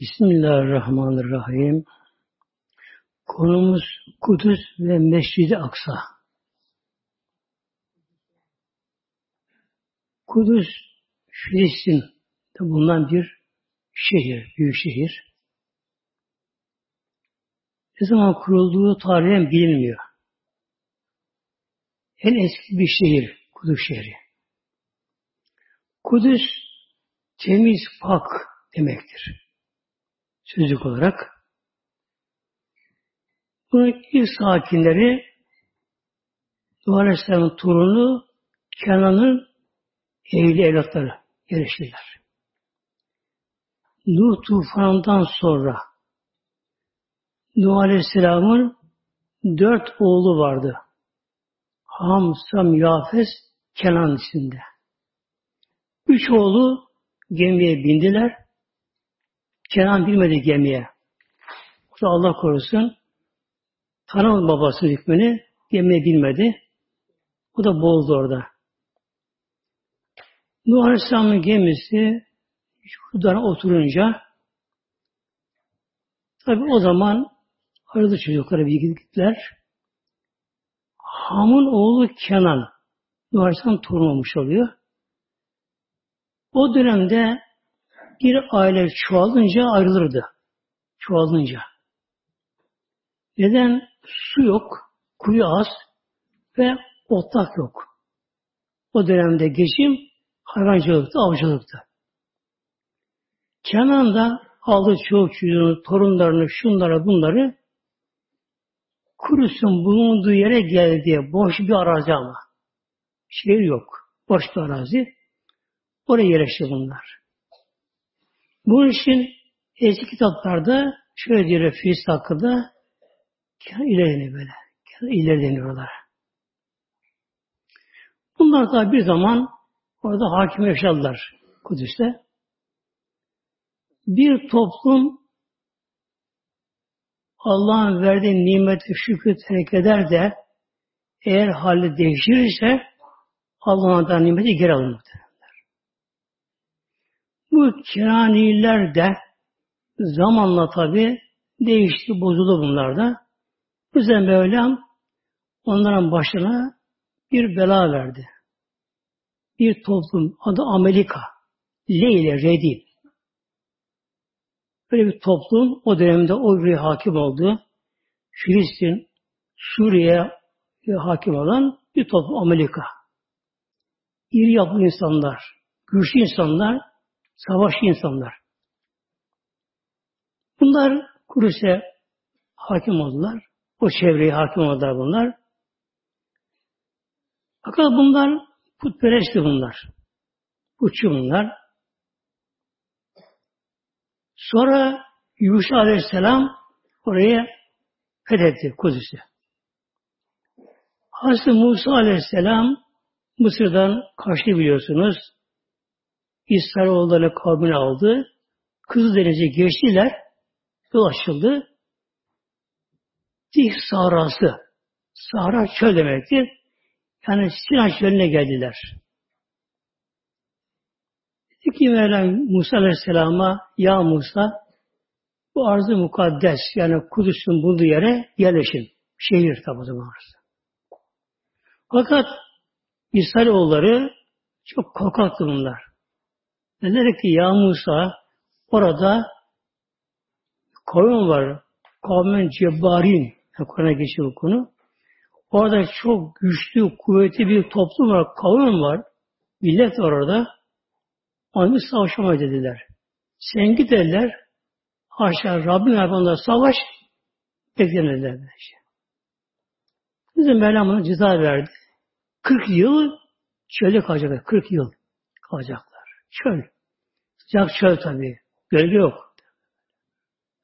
Bismillahirrahmanirrahim. Konumuz Kudüs ve Mescid-i Aksa. Kudüs, Filistin'de bulunan bir şehir, büyük şehir. Ne zaman kurulduğu tarihen bilinmiyor. En eski bir şehir, Kudüs şehri. Kudüs, temiz, pak demektir sözlük olarak. Bunun ilk sakinleri Nuh Aleyhisselam'ın torunu Kenan'ın evli evlatları yerleştiler. Nuh tufanından sonra Nuh Aleyhisselam'ın dört oğlu vardı. Ham, Sam, Yafes, Kenan isimde. Üç oğlu gemiye bindiler. Kenan bilmedi gemiye. O da Allah korusun tanımadı babasının hükmünü gemiye bilmedi. O da boğuldu orada. Nuh Aleyhisselam'ın gemisi şuradan oturunca tabi o zaman aradı çocuklara bir gittiler. Ham'ın oğlu Kenan Nuh Aleyhisselam torun olmuş oluyor. O dönemde bir aile çoğalınca ayrılırdı. Çoğalınca. Neden? Su yok, kuyu az ve otlak yok. O dönemde geçim hayvancılıktı, avcılıktı. Kenan da aldı çoğu çocuğunu, torunlarını, şunları, bunları kurusun bulunduğu yere geldi diye boş bir arazi ama. Şehir yok. Boş bir arazi. Oraya yerleşti bunlar. Bu için eski kitaplarda şöyle diyor Filistin hakkında ileri böyle. İleri deniyorlar. Bunlar da bir zaman orada hakim yaşadılar Kudüs'te. Bir toplum Allah'ın verdiği nimeti şükür terk eder de eğer hali değişirse Allah'ın nimeti geri alır. Bu kiraniler de zamanla tabi değişti, bozuldu bunlar da. Bu yüzden Mevlam onların başına bir bela verdi. Bir toplum adı Amerika. Leyle Redi. Böyle bir toplum o dönemde o ülkeye hakim oldu. Filistin, Suriye hakim olan bir toplum Amerika. İri yapılı insanlar, güçlü insanlar Savaşçı insanlar. Bunlar Kudüs'e hakim oldular. O çevreye hakim oldular bunlar. Fakat bunlar putperestti bunlar. Putçu bunlar. Sonra Yuşa Aleyhisselam oraya fethetti Kudüs'ü. Hazreti Musa Aleyhisselam Mısır'dan kaçtı biliyorsunuz. İsrailoğulları kavmini aldı. Kızıldeniz'i geçtiler. Yol açıldı. Tih Sahrası. Sahra çöl demektir. Yani Sina çölüne geldiler. Dedi ki Mevlam Musa Aleyhisselam'a Ya Musa bu arzı mukaddes yani Kudüs'ün bulduğu yere yerleşin. Şehir tabi o zaman Fakat İsrailoğulları çok korkaktı bunlar. Dediler ki ya Musa orada kavim var. Kavmen cebbarin. Kur'an'a geçiyor bu konu. Orada çok güçlü, kuvvetli bir toplum var, kavim var. Millet var orada. Onu savaşamayız dediler. Sen git dediler. Aşağı Rabbin arkamda savaş beklemediler. Bizim Mevlam ona ceza verdi. 40 yıl çölde kalacaklar. 40 yıl kalacaklar. Çöl. Sıcak çöl tabii. Gölge yok.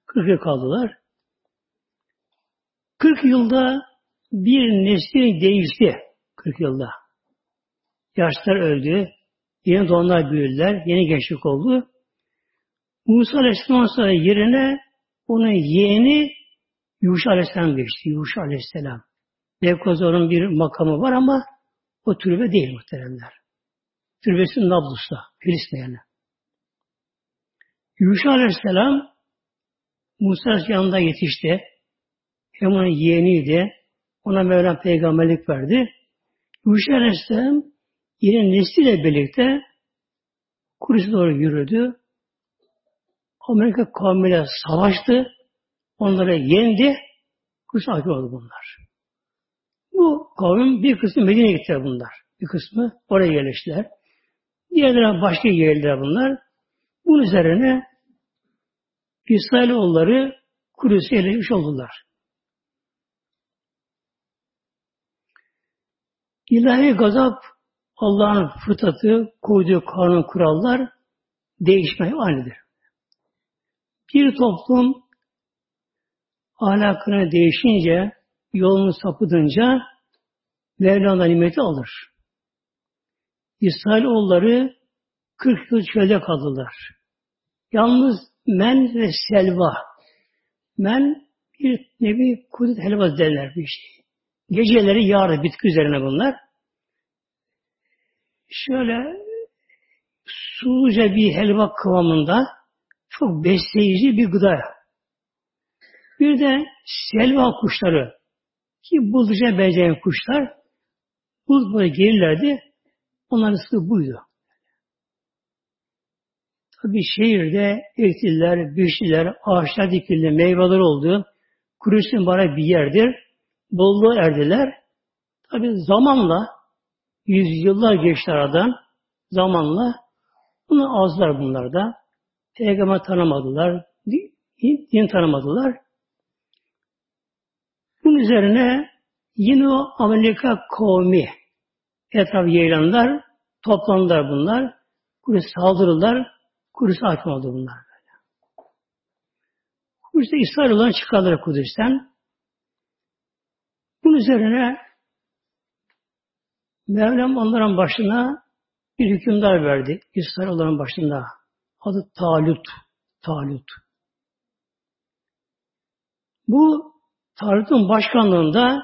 40 yıl kaldılar. 40 yılda bir nesil değişti. 40 yılda. Yaşlar öldü. Yeni doğanlar büyüdüler. Yeni gençlik oldu. Musa Aleyhisselam yerine onun yeğeni Yuşa Aleyhisselam geçti. Yuşa Aleyhisselam. Nevkozor'un bir makamı var ama o türbe değil muhteremler. Türbesi Nablus'ta. Filistin yani. Yuşa Aleyhisselam Musa yanında yetişti. Hem onun yeğeniydi. Ona Mevlam peygamberlik verdi. Yuşa Aleyhisselam yine nesliyle birlikte Kudüs'e doğru yürüdü. Amerika kavmiyle savaştı. Onları yendi. Kudüs'e hakim oldu bunlar. Bu kavim bir kısmı Medine'ye gittiler bunlar. Bir kısmı oraya yerleştiler. Diğerleri başka yerler bunlar. Bunun üzerine İsrailoğulları Kudüs'e yerleşmiş oldular. İlahi gazap Allah'ın fıtratı, koyduğu kanun kurallar değişmeye aynıdır. Bir toplum ahlakına değişince, yolunu sapıdınca Mevlana nimeti alır. İsrailoğulları 40 yıl çölde kaldılar. Yalnız men ve selva. Men bir nevi kudret helvası derler bir şey. Geceleri yağardı bitki üzerine bunlar. Şöyle suluca bir helva kıvamında çok besleyici bir gıda. Bir de selva kuşları ki buzluca benzeyen kuşlar buz gelirlerdi. Onların rızkı buydu. Tabi şehirde ektiler, biçtiler, ağaçlar dikildi, meyveler oldu. Kurusun bara bir yerdir. Bolluğa erdiler. Tabi zamanla yüzyıllar geçti aradan. Zamanla bunu azlar bunlar da. Peygamber tanımadılar. Din tanımadılar. Bunun üzerine yine o Amerika kavmi etraf yayılanlar toplandılar bunlar. Kudüs saldırırlar. Kudüs'e hakim oldu bunlar böyle. Kudüs'te İsrail olan çıkardılar Kudüs'ten. Bunun üzerine Mevlam onların başına bir hükümdar verdi. İsrail onların başında. Adı Talut. Talut. Bu Talut'un başkanlığında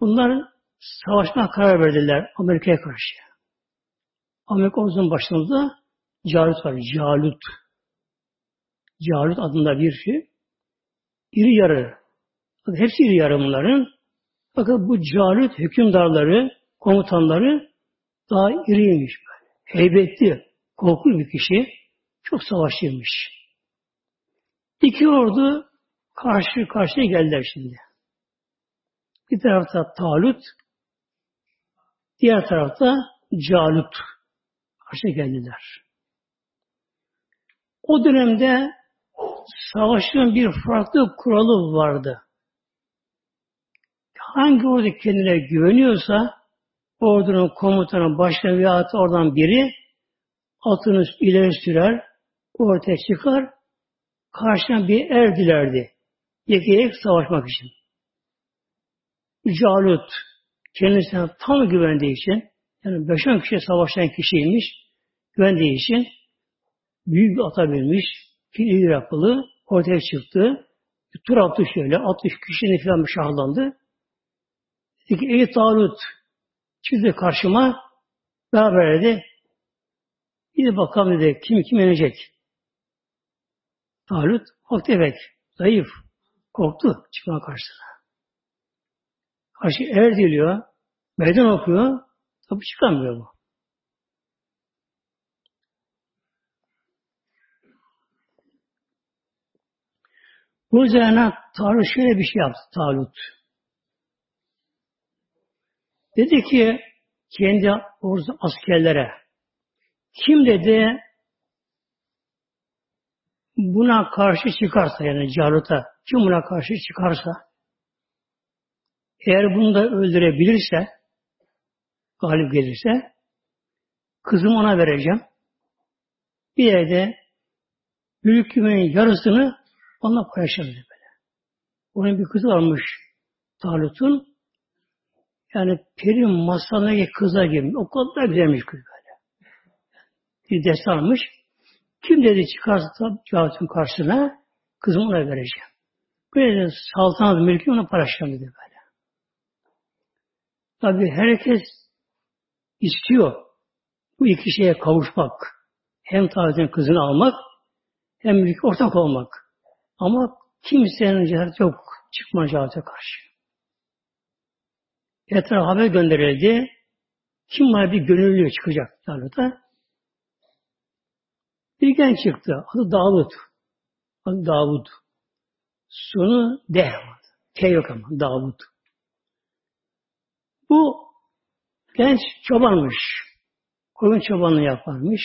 bunlar savaşma karar verdiler Amerika'ya karşı. Amerika onun başında Calut var. Calut. Calut adında bir şey. İri yarı. Hepsi iri yarı bunların. Fakat bu Calut hükümdarları, komutanları daha iriymiş. Heybetli, korkulu bir kişi. Çok savaşçıymış. İki ordu karşı karşıya geldiler şimdi. Bir tarafta Talut, diğer tarafta Calut. Karşı geldiler. O dönemde savaşın bir farklı kuralı vardı. Hangi ordu kendine güveniyorsa ordunun komutanı, başkanı veya oradan biri atını ileri sürer, ortaya çıkar, karşına bir er dilerdi. Yekeyek savaşmak için. Calut kendisine tam güvendiği için yani 5-10 kişi savaşan kişiymiş güvendiği için büyük bir ata binmiş, fil yapılı, ortaya çıktı. Tur attı şöyle, 60 kişinin falan şahlandı. Dedi ki, ey Talut, çıktı karşıma, beraber dedi, bir bakalım dedi, kim kim yenecek? Talut, hak tefek, zayıf, korktu çıkma karşısına. Karşı er diliyor, meydan okuyor, tabi çıkamıyor bu. Bu üzerine Talut şöyle bir şey yaptı Talut. Dedi ki kendi orada askerlere kim dedi buna karşı çıkarsa yani Calut'a kim buna karşı çıkarsa eğer bunu da öldürebilirse galip gelirse kızımı ona vereceğim. Bir yerde hükümün yarısını Onunla paylaşırdı böyle. Onun bir kızı varmış Talut'un. Yani peri masalındaki kıza gibi. O kadar güzelmiş kız böyle. Bir destanmış. Kim dedi çıkarsa Talut'un karşısına kızımı ona vereceğim. Böyle saltanat mülkü ona paylaşacağım dedi böyle. Tabi herkes istiyor bu iki şeye kavuşmak. Hem Talut'un kızını almak hem mülk ortak olmak. Ama kimsenin cehenneti yok. Çıkma cehennete karşı. Etrafa haber gönderildi. Kim var bir gönüllü çıkacak cehennete. Bir genç çıktı. Adı Davut. Adı Davut. Sonu D. T yok ama Davut. Bu genç çobanmış. Koyun çobanlığı yaparmış.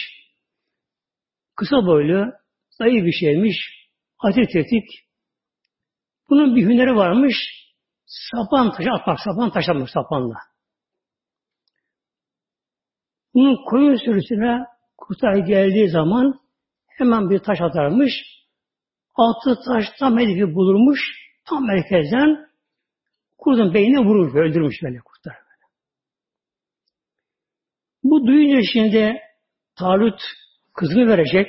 Kısa boylu, zayıf bir şeymiş. Atletik. Bunun bir hüneri varmış. Sapan taşı atmak, sapan taşlamış sapanla. Bunun koyun sürüsüne kurtar geldiği zaman hemen bir taş atarmış. Altı taş tam hedefi bulurmuş. Tam merkezden kurdun beynine vurur, öldürmüş böyle kurtar. Bu duyunca şimdi Talut kızını verecek.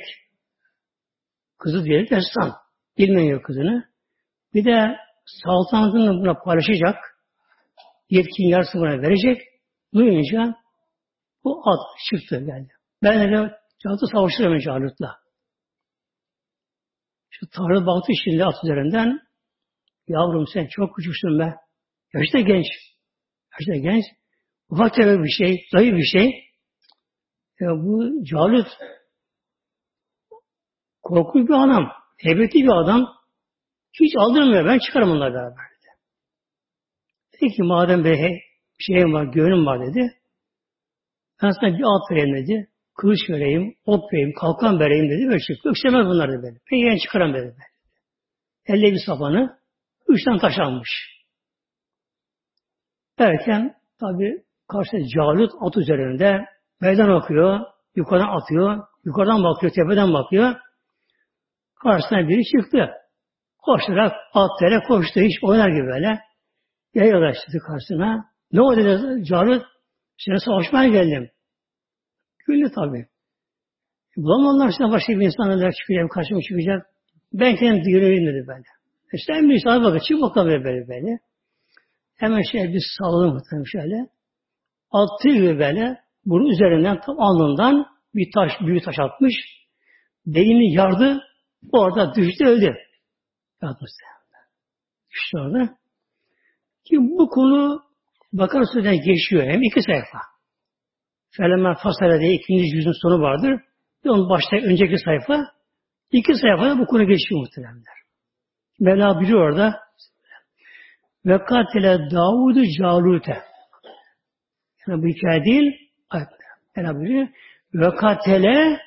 Kızı diyelim Destan. Bilmiyor kızını. Bir de saltanatını buna paylaşacak. Yetkin yarısını buna verecek. Duyunca bu at çıktı geldi. Ben de Cahat'ı savaşırım Calut'la. Şu Tanrı baktı şimdi at üzerinden. Yavrum sen çok küçüksün be. Yaşta genç. Yaşta genç. Ufak tefek bir şey, zayıf bir şey. Ya bu Calut korkunç bir adam. Heybetli bir adam. Hiç aldırmıyor. Ben çıkarım onunla beraber dedi. Dedi ki madem bir şeyim var, gönlüm var dedi. Ben sana bir at vereyim dedi. Kılıç vereyim, ok vereyim, kalkan vereyim dedi. Böyle çıktı. İstemez bunlar dedi. Böyle. Ben yeğen çıkaram dedi. Böyle. Elle bir sapanı, üç tane taş almış. Derken tabi karşıda Calut at üzerinde meydan okuyor, yukarıdan atıyor, yukarıdan bakıyor, tepeden bakıyor. Karşısına biri çıktı. Koşarak atlara koştu, hiç oynar gibi böyle. Yayıyorlar çıktı karşısına. Ne o dedi Calut? Seni savaşmaya geldim. Güldü tabi. Bulamazlar sana başka bir insanlar çıkacak, karşıma çıkacak. Ben kendim görevim dedi böyle. E sen bir insan bakın, çık bakalım böyle böyle. böyle. Hemen şey bir salladı muhtemelen şöyle. Attığı gibi böyle, bunun üzerinden tam alnından bir taş, büyük taş atmış. Beynini yardı, orada düştü, öldü. Düştü orada. Ki bu konu Bakara Suresi'nden geçiyor. Hem iki sayfa. Felemen Fasale diye ikinci yüzün sonu vardır. Ve onun başta önceki sayfa. iki sayfada bu konu geçiyor muhtemelenler. Mevla biliyor orada ve katile Davud'u Calut'e. Yani bu hikaye değil. Mevla biliyor. Ve katile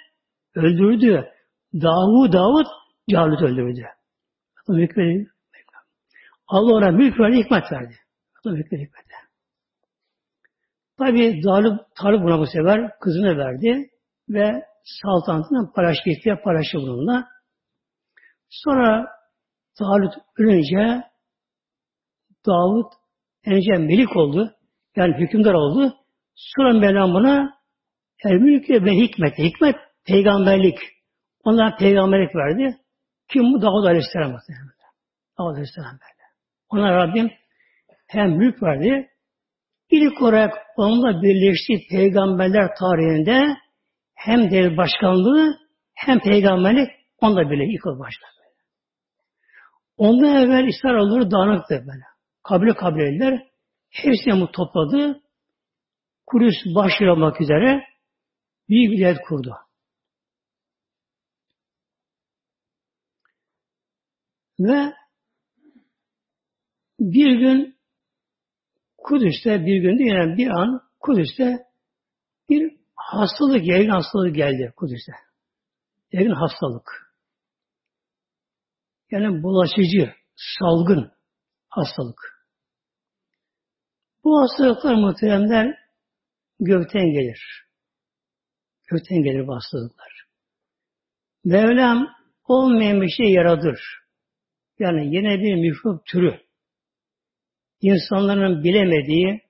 öldürdü. Davud Davud Calut öldürdü. Allah ona mülk verdi, hikmet verdi. Mülk verdi, hikmet Tabi Talip, Talip buna bu sefer kızını verdi ve saltanatına paylaş gitti, paylaşı bununla. Sonra Talut ölünce Davut önce melik oldu. Yani hükümdar oldu. Sonra Mevlam buna el mülkü ve hikmet. Hikmet peygamberlik. Onlar peygamberlik verdi. Kim bu? Davud Aleyhisselam. Davud Aleyhisselam böyle. Ona Rabbim hem mülk verdi İlk olarak onunla birleştiği peygamberler tarihinde hem devlet başkanlığı hem peygamberlik onunla bile ilk olarak başladı. Ondan evvel İsrailoğulları dağınıktı böyle. Kabile kabileler hepsini mu topladı. Kudüs başlamak üzere büyük bir devlet kurdu. Ve bir gün Kudüs'te bir günde yani bir an Kudüs'te bir hastalık, yaygın hastalık geldi Kudüs'te. Yaygın hastalık. Yani bulaşıcı, salgın hastalık. Bu hastalıklar muhteremler gökten gelir. Gökten gelir bu hastalıklar. Mevlam olmayan bir şey yaradır. Yani yine bir mikrop türü insanların bilemediği,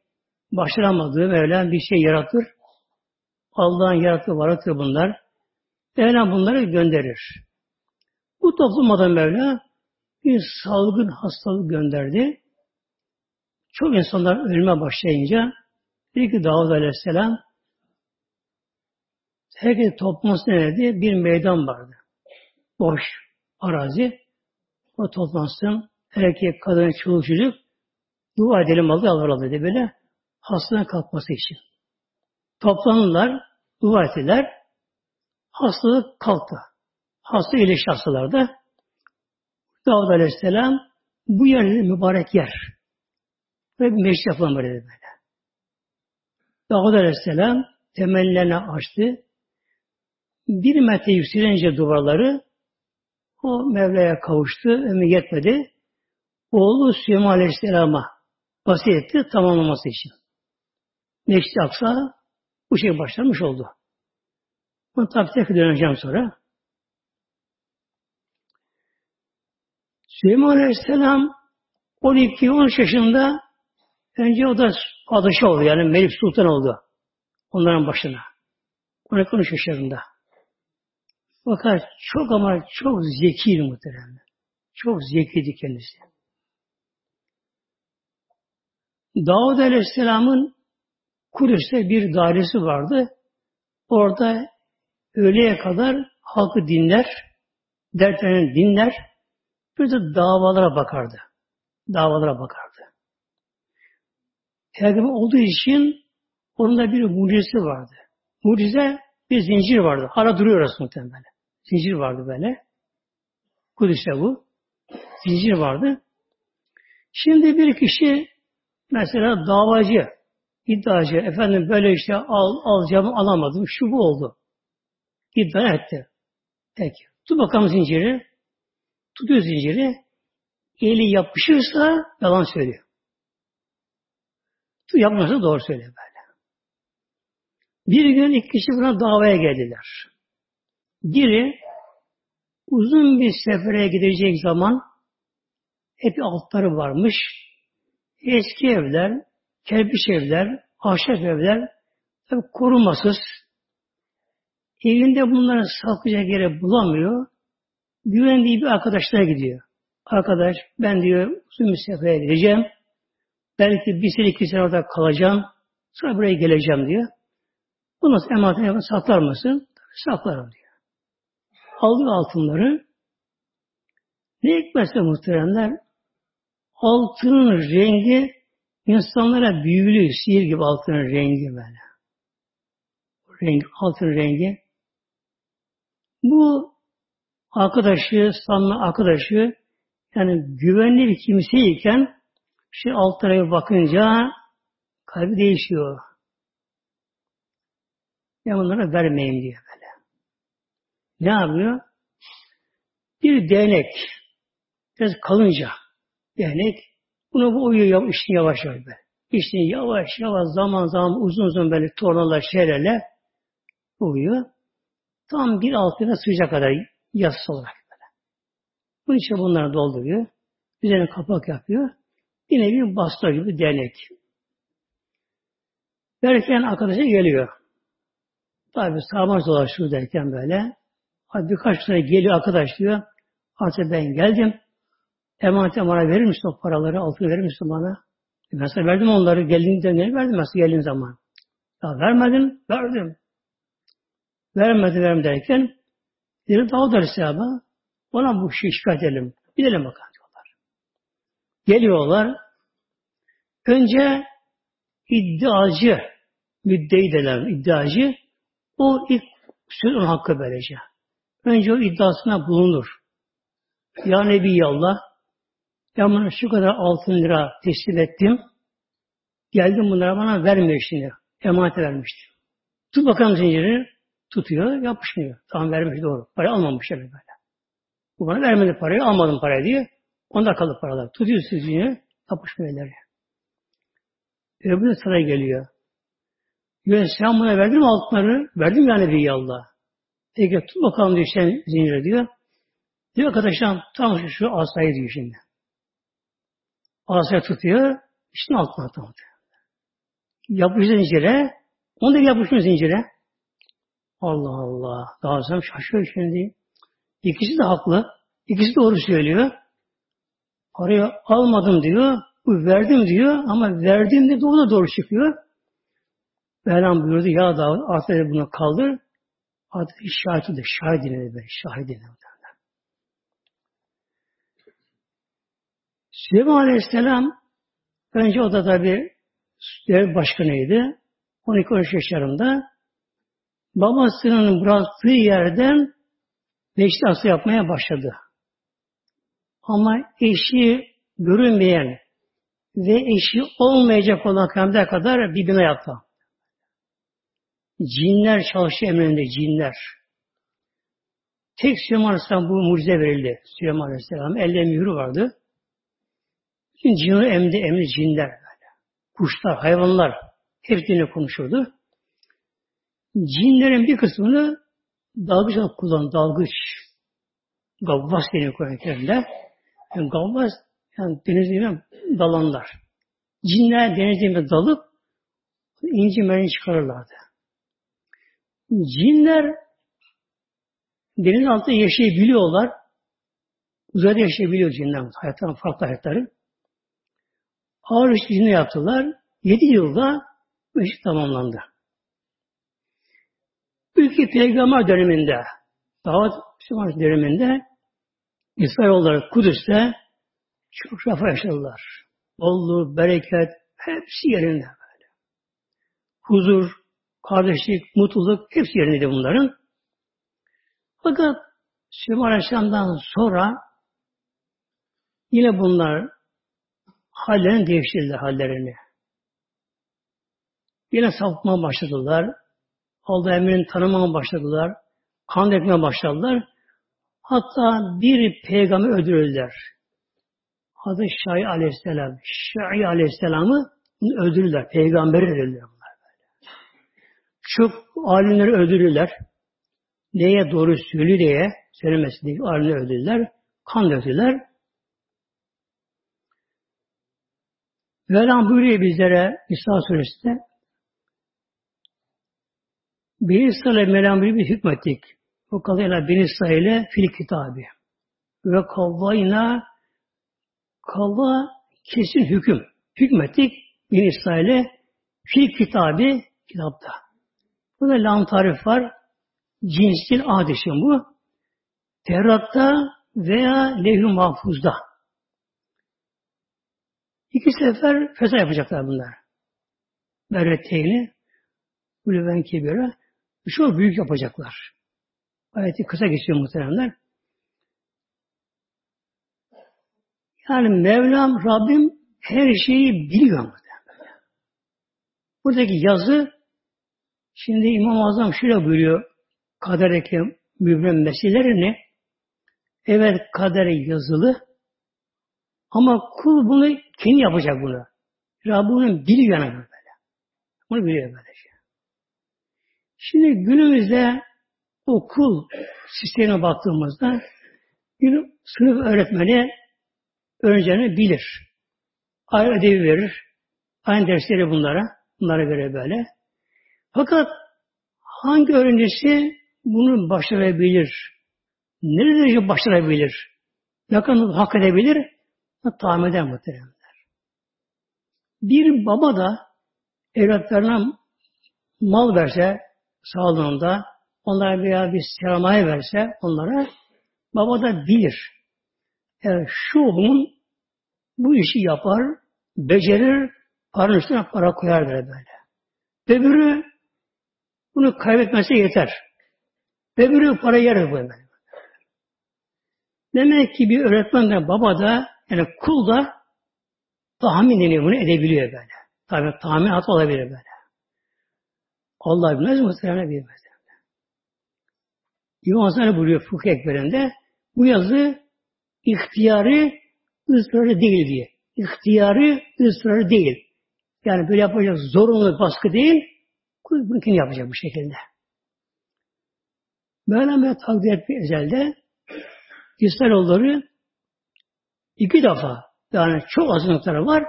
başaramadığı Mevlam bir şey yaratır. Allah'ın yarattığı varatır bunlar. Mevlam bunları gönderir. Bu toplumada Mevla bir salgın hastalık gönderdi. Çok insanlar ölüme başlayınca dedi ki Davud Aleyhisselam herkes toplaması ne dedi? Bir meydan vardı. Boş arazi. O toplansın. Erkek, kadın, çoluk çocuk dua edelim Allah Allah dedi böyle hastanın kalkması için. Toplanırlar, dua ettiler. Hastalık kalktı. Hasta iyileşti hastalarda. Davud Aleyhisselam bu yer mübarek yer. Ve bir meşri yapalım böyle böyle. Davud Aleyhisselam temellerini açtı. Bir metre yükselince duvarları o Mevla'ya kavuştu. Ömür yetmedi. Oğlu Süleyman Aleyhisselam'a vasiyeti tamamlaması için. Neşri Aksa bu şey başlamış oldu. Bunu tabi tekrar döneceğim sonra. Süleyman Aleyhisselam 12-13 yaşında önce o da padişah oldu. Yani Melik Sultan oldu. Onların başına. 12-13 yaşlarında. Fakat çok ama çok zekiydi muhtemelen. Çok zekiydi kendisi. Davud Aleyhisselam'ın Kudüs'te bir dairesi vardı. Orada öğleye kadar halkı dinler, dertlerini dinler, bir de davalara bakardı. Davalara bakardı. Peygamber olduğu için onun da bir mucizesi vardı. Mucize bir zincir vardı. Hala duruyor orası muhtemelen. Zincir vardı böyle. Kudüs'te bu. Zincir vardı. Şimdi bir kişi mesela davacı, iddiacı, efendim böyle işte al, alacağımı alamadım, şu bu oldu. İddia etti. Peki. Tut bakalım zinciri. Tutuyor zinciri. Eli yapışırsa yalan söylüyor. Tu yapmazsa doğru söylüyor böyle. Bir gün iki kişi buna davaya geldiler. Biri uzun bir sefere gidecek zaman hep altları varmış. Eski evler, kerpiç evler, ahşap evler, tabi korumasız. Evinde bunları saklayacak yere bulamıyor. Güvendiği bir arkadaşlara gidiyor. Arkadaş ben diyor uzun bir sefere gideceğim. Belki bir sene iki sene orada kalacağım. Sonra buraya geleceğim diyor. Bunu emanet saklar mısın? Saklarım diyor. Aldığı altınları ne hikmetse muhteremler altının rengi insanlara büyülü, sihir gibi altının rengi böyle. Rengi, altın rengi. Bu arkadaşı, sanma arkadaşı yani güvenli bir kimseyken şu alt tarafa bakınca kalbi değişiyor. Ya bunlara vermeyeyim diyor böyle. Ne yapıyor? Bir değnek biraz kalınca değnek bunu bu uyuyor işte yavaş yavaş böyle. İşte yavaş yavaş zaman zaman uzun uzun böyle tornalar şeylerle uyuyor. Tam bir altına suyacak kadar yassı olarak böyle. Bunun için bunları dolduruyor. Üzerine kapak yapıyor. Yine bir bastı gibi dernek. Derken arkadaşı geliyor. Tabi sağma dolaşıyor derken böyle. Hadi birkaç sene geliyor arkadaş diyor. Artık ben geldim. Emanete bana verir misin o paraları? Altını verir misin bana? E ben verdim onları. Geldiğinde ne verdim ben geldiğin zaman? Ya vermedim, verdim. Vermedi, vermedi derken dedi Davud Aleyhisselam'a ona bu işi şikayet edelim. Gidelim bakalım diyorlar. Geliyorlar. Önce iddiacı, müddei denen iddiacı o ilk söz onun hakkı böylece. Önce o iddiasına bulunur. Ya Nebi Allah ben bana şu kadar altın lira teslim ettim. Geldim bunlara bana vermiyor şimdi. Emanet vermişti. Tut bakalım zinciri. Tutuyor, yapışmıyor. Tamam vermiş doğru. Parayı almamış yani böyle. Bu bana vermedi parayı, almadım parayı diye. Onda kaldı paralar. Tutuyor zinciri, yapışmıyor elleri. Öbürü sıra geliyor. Diyor sen buna verdin mi altınları? Verdim yani bir Allah. Peki tut bakalım diyor sen zinciri diyor. Diyor arkadaşlar tam şu, şu asayı diyor şimdi. Asayı tutuyor. İşte altına tam. Yapmış zincire. Onu da yapışmış zincire. Allah Allah. Daha sonra şaşıyor şimdi. İkisi de haklı. İkisi doğru söylüyor. Parayı almadım diyor. Verdim diyor ama verdiğimde de o da doğru çıkıyor. Mevlam buyurdu ya da artık bunu kaldır. Artık şahidi de şahidine de şahidine de. Süleyman Aleyhisselam önce o da tabi devlet başkanıydı. 12-13 yaşlarında babasının bıraktığı yerden Beşiktaş'ı yapmaya başladı. Ama eşi görünmeyen ve eşi olmayacak olan kıyamete kadar bir bina yaptı. Cinler çalıştı emrinde cinler. Tek Süleyman Aleyhisselam bu mucize verildi. Süleyman Aleyhisselam elde mührü vardı. Bütün cinleri emdi, emdi cinler. Kuşlar, hayvanlar hepsini konuşurdu. Cinlerin bir kısmını dalgıç olarak kullan, dalgıç. Gavvas deniyor Kur'an-ı Yani gavvas, yani denizliğine dalanlar. Cinler denizliğine dalıp inci merini çıkarırlardı. Cinler deniz altında yaşayabiliyorlar. Uzayda yaşayabiliyor cinler. Hayatların farklı hayatları. Ağır işini yaptılar. Yedi yılda iş tamamlandı. Ülke peygamber döneminde davet Müslüman döneminde İsrailoğulları Kudüs'te çok rafa yaşadılar. Bolluk, bereket hepsi yerinde böyle. Huzur, kardeşlik, mutluluk hepsi yerindeydi bunların. Fakat Süleyman Aleyhisselam'dan sonra yine bunlar hallerini değiştirdiler hallerini. Yine sapmaya başladılar. Allah emrini tanımaya başladılar. Kan etmeye başladılar. Hatta bir peygamber öldürüldüler. Adı Şahi Aleyhisselam. Şahi Aleyhisselam'ı öldürürler. Peygamberi öldürürler. Çok alimleri öldürürler. Neye doğru söylüyor diye söylemesi diye alimleri öldürürler. Kan döktüler. Mevlam buyuruyor bizlere İsa Suresi'nde bir İsrail'e Mevlam bir hükmettik. O kadarıyla bin İsrail'e fil kitabı. Ve kavvayna kavva kesin hüküm. Hükmettik bin İsrail'e fil kitabı kitapta. Burada lam tarif var. Cinsil adişim bu. Tevrat'ta veya levh-i mahfuzda. İki sefer fesat yapacaklar bunlar. Merreteyni, Uluven kibire. Çok büyük yapacaklar. Ayeti kısa geçiyor muhteremler. Yani Mevlam, Rabbim her şeyi biliyor muhteremler. Buradaki yazı şimdi İmam Azam şöyle buyuruyor kaderdeki mübrem meselelerini evet kaderi yazılı ama kul bunu kendi yapacak bunu. Rabbinin biliyor yani böyle. Bunu biliyor böyle şey. Şimdi günümüzde okul sistemine baktığımızda bir sınıf öğretmeni öğrencilerini bilir. Aynı ödevi verir. Aynı dersleri bunlara. Bunlara göre böyle. Fakat hangi öğrencisi bunu başarabilir? Nerede başarabilir? Kadar hak edebilir? Tahmin eder muhteremler. Bir baba da evlatlarına mal verse sağlığında onlara veya bir sermaye verse onlara baba da bilir. Yani şu oğlum bu işi yapar, becerir, paranın üstüne para koyar böyle. Öbürü bunu kaybetmesi yeter. Öbürü para yer böyle. Demek ki bir öğretmen de baba da yani kul da tahmin deniyor bunu edebiliyor böyle. Tabi tahmin hat olabilir böyle. Allah bilmez muhtemelen bilmez. İmam Hasan buyuruyor Fıkıh Ekber'inde bu yazı ihtiyarı ısrarı değil diye. İhtiyarı ısrarı değil. Yani böyle yapacak zorunlu baskı değil, bunu yapacak bu şekilde. Mevlam takdir ettiği ezelde İsrailoğulları iki defa yani çok azınlıkları var.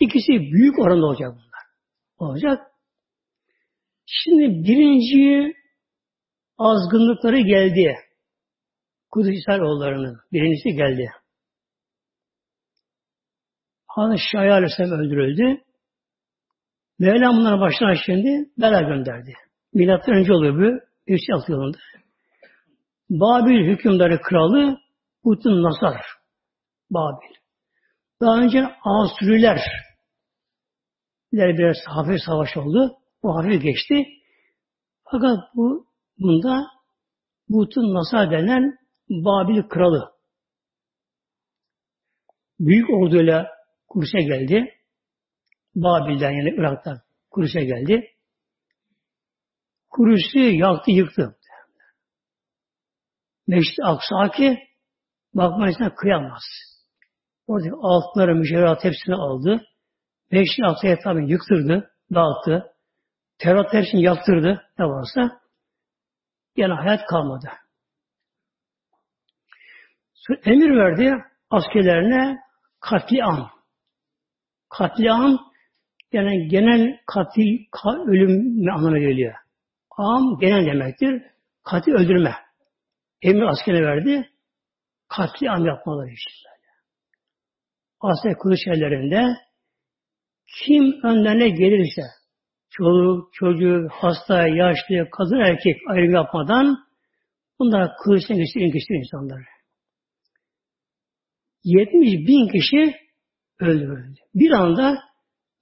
İkisi büyük oranda olacak bunlar. Olacak. Şimdi birinci azgınlıkları geldi. Kudüs İsrailoğullarının birincisi geldi. Hazreti Şahya Aleyhisselam öldürüldü. Mevlam bunlara başına şimdi bela gönderdi. Milattan önce oluyor bu. 306 yılında. Babil hükümdarı kralı Utun Nasar. Babil. Daha önce Asuriler biraz hafif savaş oldu. Bu hafif geçti. Fakat bu bunda Butun Nasar denen Babil kralı büyük orduyla Kudüs'e geldi. Babil'den yani Irak'tan Kudüs'e geldi. Kudüs'ü yaktı, yıktı. Meşri Aksa ki bakmayısına kıyamaz. Oradaki altları, mücevherat hepsini aldı. Meşri Aksa'yı tabi yıktırdı, dağıttı. Terrat hepsini yaktırdı ne varsa. Yani hayat kalmadı. Emir verdi askerlerine katliam. Katliam yani genel katil, ölüm anlamına geliyor. Am genel demektir. Katil öldürme. Emir askere verdi. Katliam yapmaları için. Asker kılıç ellerinde kim önlerine gelirse çoluk, çocuğu, hasta, yaşlı, kadın, erkek ayrım yapmadan bunlara kılıçla geçirin geçirin insanları. 70 bin kişi öldürüldü. Bir anda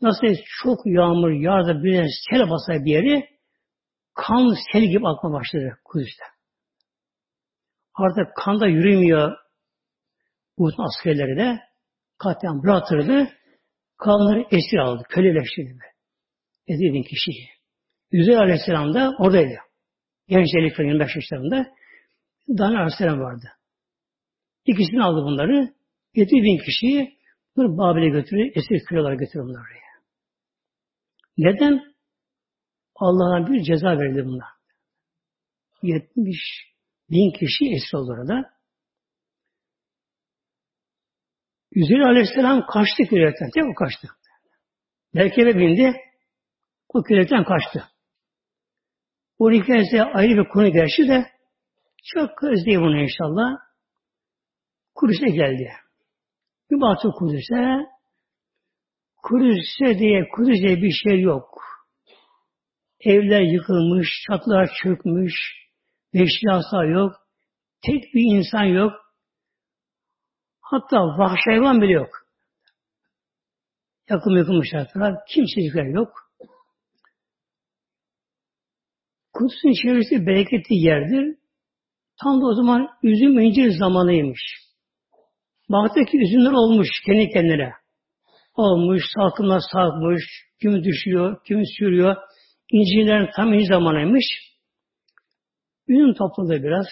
nasıl çok yağmur yağdı bir sel basa bir yeri kan sel gibi akma başladı Kudüs'te. Artık kanda yürümüyor bu askerleri de katliam bıraktırdı. Kanları esir aldı. Köleleştirdi. 7 bin kişiyi. Yüzey Aleyhisselam da oradaydı. Gençlik 25 yaşlarında. Dana Aleyhisselam vardı. İkisini aldı bunları. 7 bin kişiyi bunu Babil'e götürüyor, esir kırıyorlar götürüyor bunları oraya. Neden? Allah'ın bir ceza verdi buna. 70 bin kişi esir oldu orada. Üzeri Aleyhisselam kaçtı kürekten. Tek o kaçtı. Merkebe bindi. O kürekten kaçtı. Bu hikayesi ayrı bir konu gerçi de çok özleyeyim bunu inşallah. Kudüs'e geldi. Bir baktı Kudüs'e. Kudüs'e diye Kudüs'e bir şey yok. Evler yıkılmış, çatılar çökmüş, beşli yok, tek bir insan yok. Hatta vahşi hayvan bile yok. Yakın yıkılmış taraflar, kimsecikler yok. Kudüs'ün içerisi bereketli yerdir. Tam da o zaman üzüm incir zamanıymış. Baktı üzümler olmuş kendi kendine. Olmuş, salkımlar sarkmış, kimi düşüyor, kimi sürüyor. İncirlerin tam iyi zamanıymış. Üzüm topladı biraz.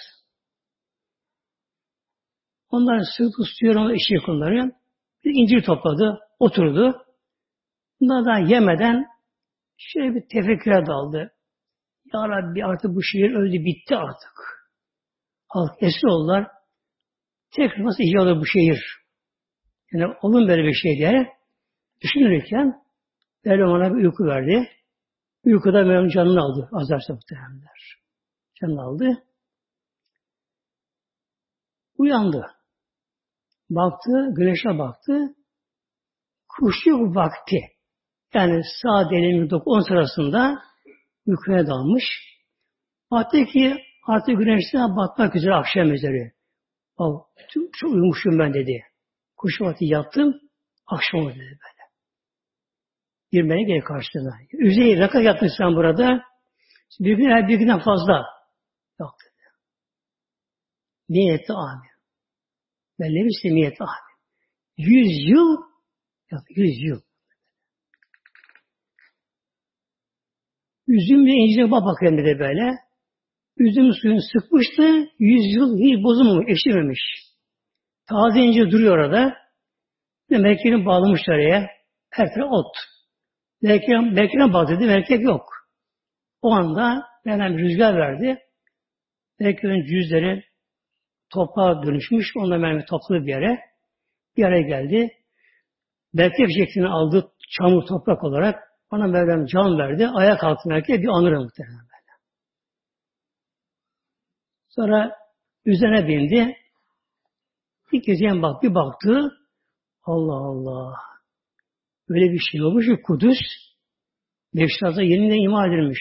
Onların sırtı tutuyor, onlar işi yakınları. Bir incir topladı, oturdu. Bunlar da yemeden şöyle bir tefekküre daldı. Ya Rabbi artık bu şehir öldü, bitti artık. Halk esir oldular. Tekrar nasıl iyi olur bu şehir? Yani olun böyle bir şey diye düşünürken Mevlam ona bir uyku verdi. Uykuda Mevlam canını aldı. Azarsa muhtemelenler. Canını aldı. Uyandı. Baktı, güneşe baktı. Kuşluk vakti. Yani saat 10 sırasında uykuya dalmış. Baktı ki artık güneşten batmak üzere akşam üzeri. Al, çok uyumuşum ben dedi. Kuş vakti yattım, akşam oldu dedi böyle. Girmeye gerek karşısına. Üzeri rakat yattın sen burada. Bir gün bir günden fazla. Yok dedi. Niyeti amin. Ben ne bileyim niyeti amin. Yüz yıl yok, yüz yıl. Üzümle incine bak bakayım bir de böyle üzüm suyunu sıkmıştı, yüz yıl hiç bozulmamış, ekşimemiş. Taze ince duruyor orada. Ve merkeğini bağlamış oraya. Her taraf ot. Merkeğine, merkeğine bağlı dedi, merkek yok. O anda bir rüzgar verdi. Merkeğin cüzleri toprağa dönüşmüş. Onunla mermi topladı bir yere. Bir yere geldi. Merkep şeklini aldı çamur toprak olarak. Bana Mevlam can verdi. Ayağa kalktı merkep bir anırım muhtemelen. Sonra üzerine bindi. Bir geceye bak, bir baktı. Allah Allah. Böyle bir şey olmuş ki Kudüs Meşrata yeniden ima edilmiş.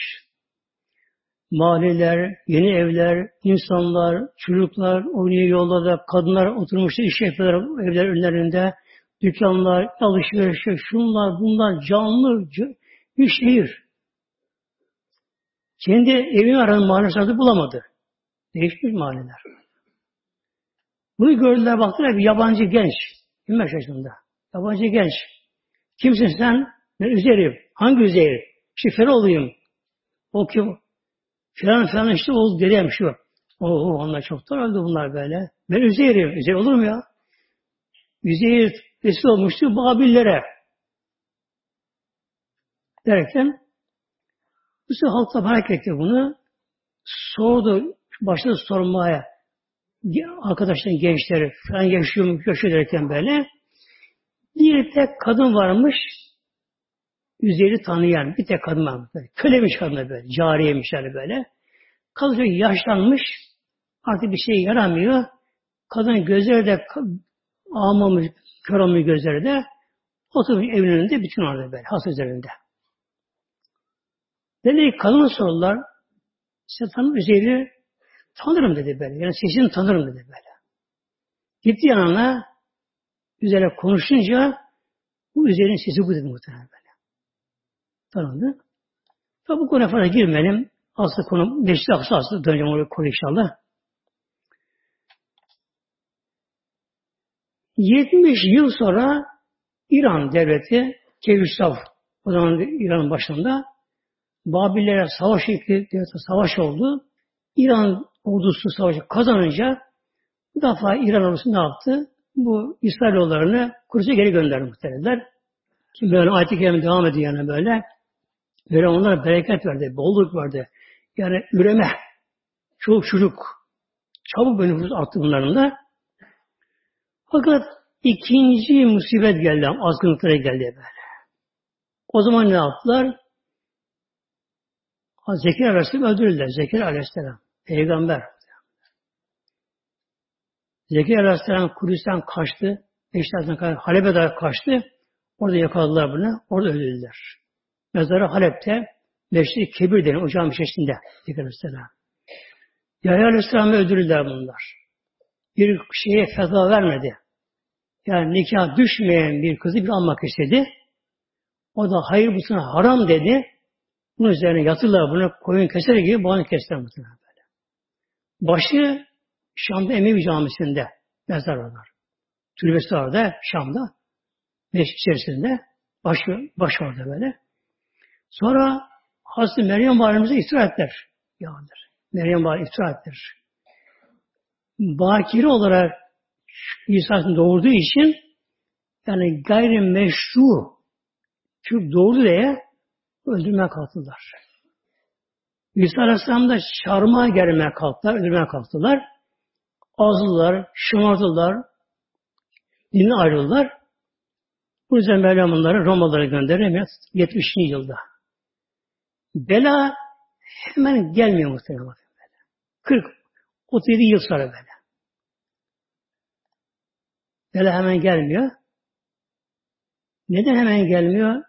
Mahalleler, yeni evler, insanlar, çocuklar oynuyor yollarda, kadınlar oturmuşlar, iş yapıyorlar evler önlerinde, dükkanlar, alışveriş, şunlar, bunlar canlı bir şehir. Kendi evini arayan mahallesinde bulamadı. Değişmiş mahalleler. Bunu gördüler baktılar bir yabancı genç. 25 yaşında. Yabancı genç. Kimsin sen? Ben Üzeyir'im. Hangi Üzeyir? Şifre olayım. O kim? Filan filan işte oldu dedem şu. Oo onlar çok öldü bunlar böyle. Ben Üzeyir'im. Üzeyir olur mu ya? Üzeyir vesile olmuştu Babillere. Derken bu sefer halk da merak etti bunu. Sordu, başladı sormaya. Arkadaşların gençleri falan yaşıyor mu, yaşıyor derken böyle. Bir tek kadın varmış, üzeri tanıyan bir tek kadın varmış. Kölemiş kadın böyle, cariyeymiş yani böyle. Kadın yaşlanmış, artık bir şey yaramıyor. Kadın gözleri de ağmamış, kör olmuş gözleri de oturmuş evin önünde bütün orada böyle, has üzerinde. Dedi ki kadına sordular, sen Üzeyir'i tanırım dedi böyle. Yani sesini tanırım dedi böyle. Gitti yanına üzerine konuşunca bu Üzeyir'in sesi bu dedi muhtemelen böyle. Tanındı. Tabi bu konuya fazla girmeyelim. Aslı konu Beşiktaş Aksa aslı döneceğim oraya konu inşallah. 70 yıl sonra İran devleti Kevüstav o zaman İran'ın başında Babillere savaş etti, savaş oldu. İran ordusu savaşı kazanınca bu defa İran ordusu ne yaptı? Bu İsrailoğullarını Kudüs'e geri gönderdi muhtemelenler. Şimdi böyle ayet-i devam ediyor yani böyle. Böyle onlara bereket verdi, bolluk verdi. Yani üreme, çoluk çocuk, çabuk böyle nüfus arttı bunların da. Fakat ikinci musibet geldi, azgınlıklara geldi böyle. O zaman ne yaptılar? Zekeriya Aleyhisselam öldürüldüler. Zekeriya Aleyhisselam. Peygamber. Zekeriya Aleyhisselam Kudüs'ten kaçtı. Beşiktaş'tan Halep'e de kaçtı. Orada yakaladılar bunu. Orada öldürdüler. Mezarı Halep'te Meşri Kebir denen ocağın içerisinde Zekeriya Aleyhisselam. Yahya Aleyhisselam'ı öldürüldüler bunlar. Bir şeye feza vermedi. Yani nikah düşmeyen bir kızı bir almak istedi. O da hayır bu sana haram dedi. Bunun üzerine yatırlar bunu koyun keser gibi boğanı kestiler muhtemelen. Başı Şam'da Emevi Camisi'nde mezar var. Türbesi orada Şam'da. Meşk içerisinde. Başı, baş orada böyle. Sonra Hazreti Meryem Validemize iftira ettiler. Yağdır. Meryem Validemize iftira ettiler. Bakire olarak İsa'nın doğurduğu için yani gayri meşru Türk doğurdu diye öldürmeye kalktılar. İsa Aleyhisselam da çarmıha gelmeye kalktılar, öldürmeye kalktılar. Azdılar, şımardılar, dinle ayrıldılar. Bu yüzden Mevlam onları Romalılara gönderemiyor 70. yılda. Bela hemen gelmiyor muhtemelen. 40, 37 yıl sonra böyle. Bela hemen gelmiyor. Neden hemen gelmiyor?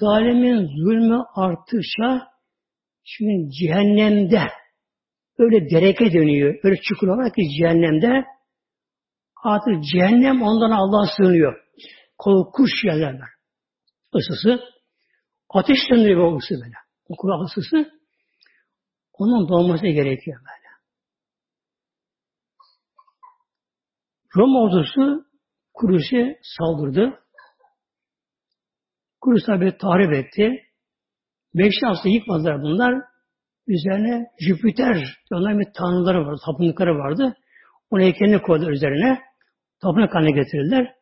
zalimin zulmü arttıkça çünkü cehennemde öyle dereke dönüyor. Öyle çukur ki cehennemde artık cehennem ondan Allah'a sığınıyor. Kolu kuş yerler var. Isısı. Ateş döndürüyor o ısı böyle. O kulak ısısı. Onun doğması gerekiyor böyle. Roma ordusu Kuruş'e saldırdı. Kudüs tabi tahrip etti. Beşli aslı yıkmadılar bunlar. Üzerine Jüpiter, onların bir tanrıları vardı, tapınlıkları vardı. Onu heykelini koydular üzerine. Tapınak haline getirirler.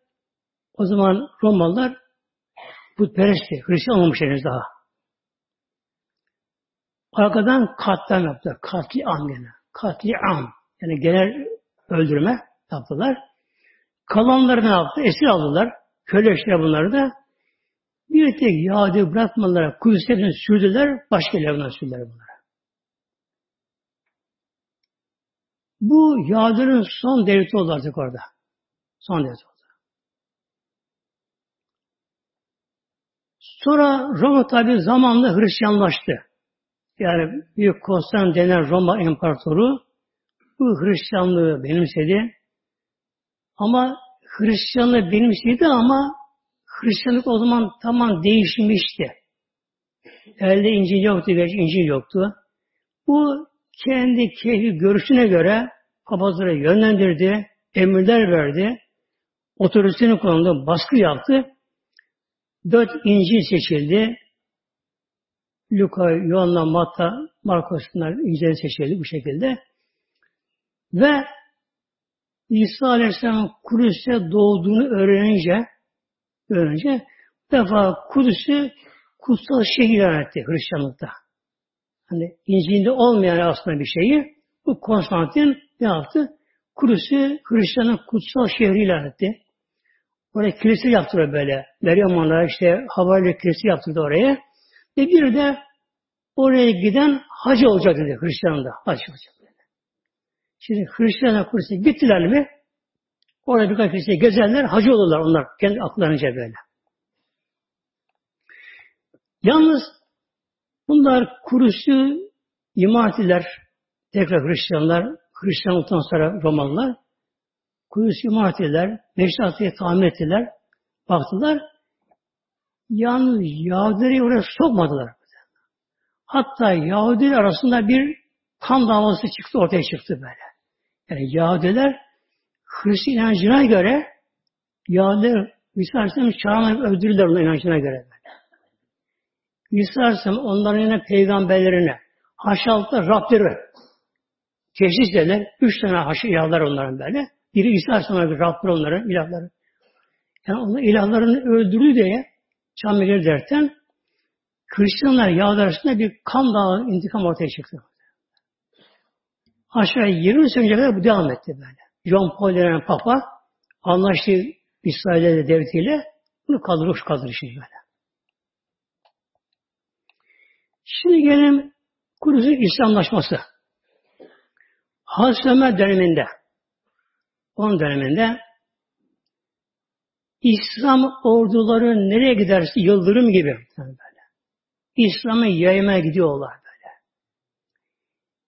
O zaman Romalılar putperestti. Hristiyan olmuş henüz daha. Arkadan katliam yaptılar. Katliam gene. Katliam. Yani genel öldürme yaptılar. Kalanları ne yaptı? Esir aldılar. Köle bunları da bir tek Yahudi bırakmadılar. Kudüs'e sürdüler. Başka yerlerine sürdüler bunlara. Bu Yahudilerin son devleti oldu artık orada. Son devleti oldu. Sonra Roma tabi zamanla Hristiyanlaştı. Yani Büyük Konstan denen Roma İmparatoru bu Hristiyanlığı benimsedi. Ama Hristiyanlığı benimseydi ama Hristiyanlık o zaman tamam değişmişti. Elde İncil yoktu, gerçi İncil yoktu. Bu kendi keyfi görüşüne göre papazları yönlendirdi, emirler verdi, otoritesini kullandı, baskı yaptı. Dört İncil seçildi. Luka, Yohanna, Matta, Markos bunlar İncil'e seçildi bu şekilde. Ve İsa Aleyhisselam Kudüs'te doğduğunu öğrenince öğrenince defa Kudüs'ü kutsal şehir etti Hristiyanlıkta. Hani İncil'de olmayan aslında bir şeyi bu Konstantin ne yaptı? Kudüs'ü Hristiyanlık kutsal şehri ilan etti. Oraya kilise yaptırdı böyle. Meryem Ana işte havayla kilise yaptırdı oraya. Ve bir de oraya giden hacı olacak dedi Hristiyan'da. Hacı olacak dedi. Şimdi Hristiyan'a Kudüs'e gittiler mi? Orada birkaç kilise gezerler, hacı olurlar onlar. Kendi akıllarınca böyle. Yalnız bunlar Kudüs'ü imar ettiler. Tekrar Hristiyanlar, Hristiyanlıktan sonra Romalılar. Kudüs'ü imar ettiler. Meşratiye tamir ettiler. Baktılar. Yalnız Yahudileri oraya sokmadılar. Hatta Yahudiler arasında bir kan davası çıktı, ortaya çıktı böyle. Yani Yahudiler Hristiyan inancına göre Yahudiler Aleyhisselam'ı çağırmayıp öldürürler onun inancına göre. Böyle. İsa onların yine peygamberlerine haşalıkta Rableri teşhis ederler. Üç tane haşa ilahlar onların böyle. Biri İsa Aleyhisselam'a Rableri onların ilahları. Yani onlar ilahlarını öldürdü diye camileri derken Hristiyanlar Yahudi arasında bir kan dağı intikam ortaya çıktı. Aşağı 20 sene önce kadar bu devam etti böyle. John Paul denen Papa anlaştı İsrail'e devletiyle bunu kaldırmış kaldırır şimdi böyle. Şimdi gelelim Kudüs'ün İslamlaşması. Hazreti Ömer döneminde onun döneminde İslam orduları nereye giderse yıldırım gibi böyle. İslam'ı yaymaya gidiyorlar böyle.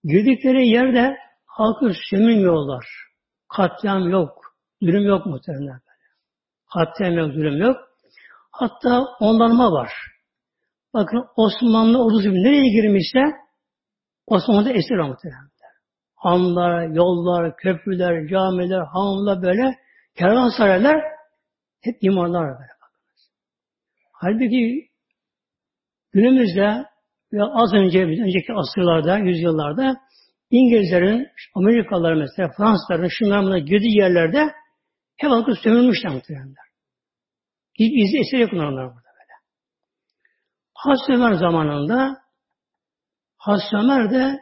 Girdikleri yerde halkı sömürmüyorlar. Katliam yok. Zulüm yok muhtemelen böyle. Katliam yok, zulüm yok. Hatta onlarma var. Bakın Osmanlı ordusu nereye girmişse Osmanlı'da esir muhtemelen. Hanlar, yollar, köprüler, camiler, hamamlar böyle kervansaraylar hep imarlar böyle. Halbuki günümüzde ve az önce, önceki asırlarda, yüzyıllarda İngilizlerin, Amerikalılar mesela, Fransızların, şunların buna girdiği yerlerde hep halkı sömürmüşler muhtemelenler. Hiç izi eser yok onlar burada. Hazreti Ömer zamanında Hazreti Ömer de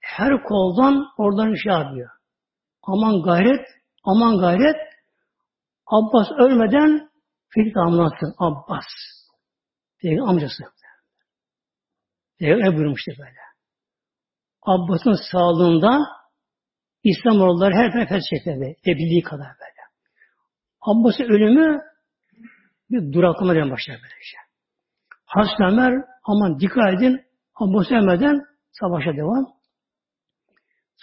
her koldan oradan şey yapıyor. Aman gayret, aman gayret Abbas ölmeden Filik anlatsın Abbas. Diye amcası. Diye ne buyurmuştu böyle. Abbas'ın sağlığında İslam orduları her tarafı fethedildi. Ebildiği kadar böyle. Abbas'ın ölümü bir duraklama denen başlar böylece. Hazreti Ömer aman dikkat edin Abbas ölmeden savaşa devam.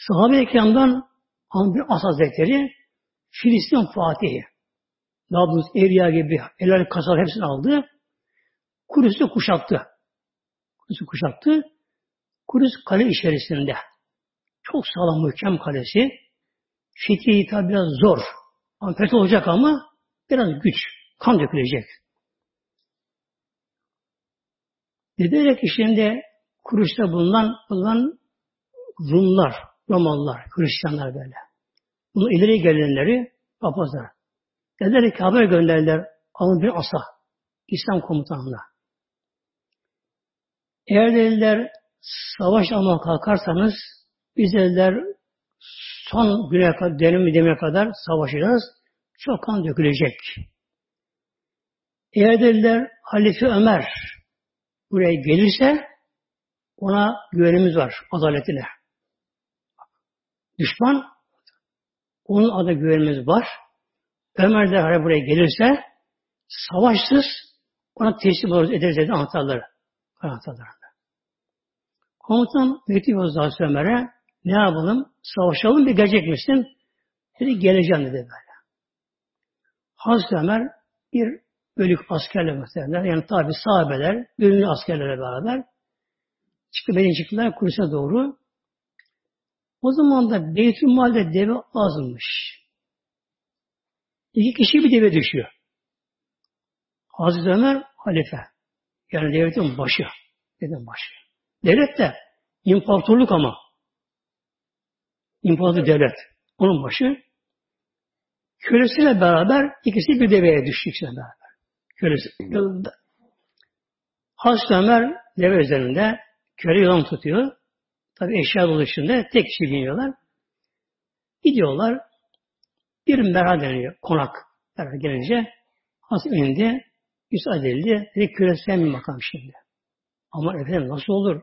Sahabe-i Kiram'dan Amr As Hazretleri Filistin Fatihi Nablus, Eriya gibi helal kasar hepsini aldı. Kudüs'ü kuşattı. Kudüs'ü kuşattı. Kudüs kale içerisinde. Çok sağlam, muhkem kalesi. Fikri tabi biraz zor. Ama fethi olacak ama biraz güç. Kan dökülecek. Dediler ki şimdi Kudüs'te bulunan, bulunan Rumlar, Romalılar, Hristiyanlar böyle. Bunu ileri gelenleri papazlar. Dediler ki haber gönderdiler alın bir asa İslam komutanına. Eğer dediler savaş almaya kalkarsanız biz dediler son güne kadar, dönemi demeye kadar savaşacağız. Çok kan dökülecek. Eğer dediler Halife Ömer buraya gelirse ona güvenimiz var adaletine. Düşman onun adı güvenimiz var. Ömer de buraya gelirse savaşsız ona teslim oluruz ederiz dedi anahtarları. Anahtarları. Komutan mektup Hazreti Ömer'e ne yapalım? Savaşalım bir gelecek misin? Dedi geleceğim dedi böyle. Hazreti Ömer bir bölük askerle muhtemelen, yani tabi sahabeler, ünlü askerlerle beraber çıktı, Medine çıktılar Kudüs'e doğru. O zaman da Beytülmal'de deve azmış. İki kişi bir deve düşüyor. Hazreti Ömer halife. Yani devletin başı. Devletin başı. Devlet de imparatorluk ama. İmparator devlet. Onun başı. Kölesiyle beraber ikisi bir deveye düştü beraber. Kölesi yolunda. Hazreti Ömer deve üzerinde köle yılan tutuyor. Tabi eşya dolaşında tek kişi biniyorlar. Gidiyorlar. Bir merha deniyor. Konak. Merha gelince Hazreti indi. Müsaade edildi. Dedi kölesi sen bir makam şimdi. Ama efendim nasıl olur?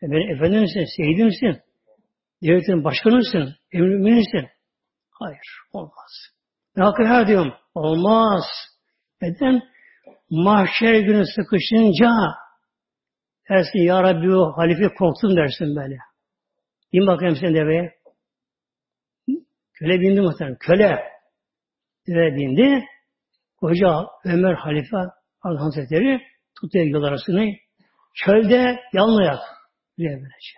Sen benim efendimsin, seyidimsin. Devletin başkanısın, emriminisin. Hayır, olmaz. Ne hakkı her diyorum. Olmaz. Neden? Mahşer günü sıkışınca dersin Ya Rabbi o halife korktum dersin böyle. Bin bakayım sen deveye. Köle bindi muhtemelen. Köle. Deve bindi. Koca Ömer Halife Allah Hazretleri tutuyor yol arasını. Çölde yalnız böylece.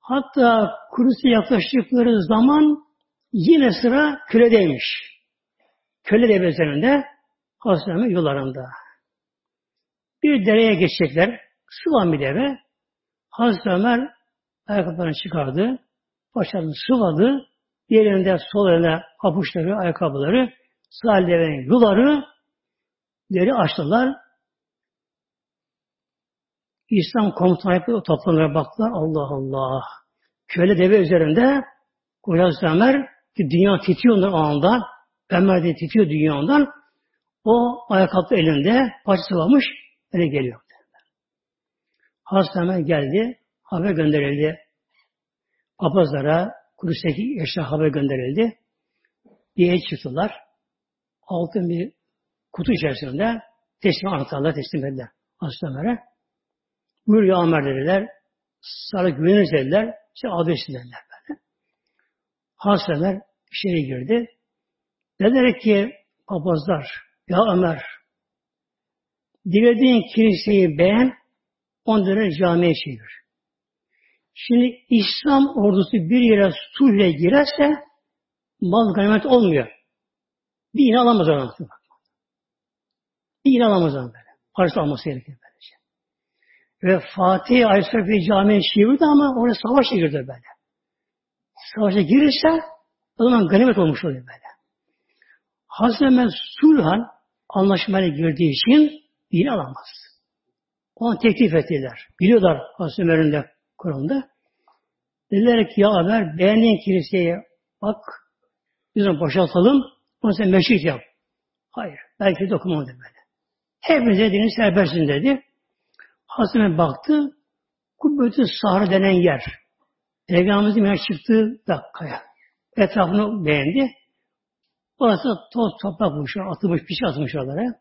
Hatta Kudüs'e yaklaştıkları zaman yine sıra köledeymiş. Köle de üzerinde Hazreti yollarında. Bir dereye geçecekler. Sıvan bir deve. Hazreti Ömer ayakkabılarını çıkardı. Başlarını sıvadı. Diğerinde sol eline papuçları, ayakkabıları, sağ devenin yuları deri açtılar. İslam komutanı yapıyor, toplanlara baktılar. Allah Allah. Köle deve üzerinde Koca Ömer ki dünya titriyor ondan o anda. Ömer de titriyor dünya ondan. O ayakkabı elinde paça sıvamış öyle geliyor. Ömer geldi. Haber gönderildi. Papazlara Kudüs'teki yaşlar haber gönderildi. Bir el çıktılar. Altın bir kutu içerisinde teslim anahtarlar teslim ettiler. Ömer'e. Buyur ya Ömer dediler. Sana güveniriz dediler. İşte adres dediler böyle. Ömer içeri girdi. Dediler ki papazlar, ya Ömer dilediğin kiliseyi beğen, onları camiye çevir. Şimdi İslam ordusu bir yere sulhle girerse mal ganimet olmuyor. Bir iğne alamaz oradan. Bir iğne alamaz oradan böyle. Parası alması gerekir böylece. Ve Fatih Aysefi camiye çevirdi ama oraya savaşa girdi böyle. Savaşa girirse o zaman ganimet olmuş oluyor böyle. Hazreti sulhan anlaşmaya girdiği için iğne alamaz. Ona teklif ettiler. Biliyorlar Hazreti Kur'an'da. Dediler ki ya Ömer beğendiğin kiliseye bak biz onu boşaltalım onu sen meşrit yap. Hayır. Belki dokunmadı böyle. Hepinize dediğiniz serbestsin dedi. Hazreti baktı. Kubbetü Sahra denen yer. Peygamberimizin yer çıktığı dakikaya. Etrafını beğendi. Orası toz toprak bulmuş. Atılmış, piş atmış oralara.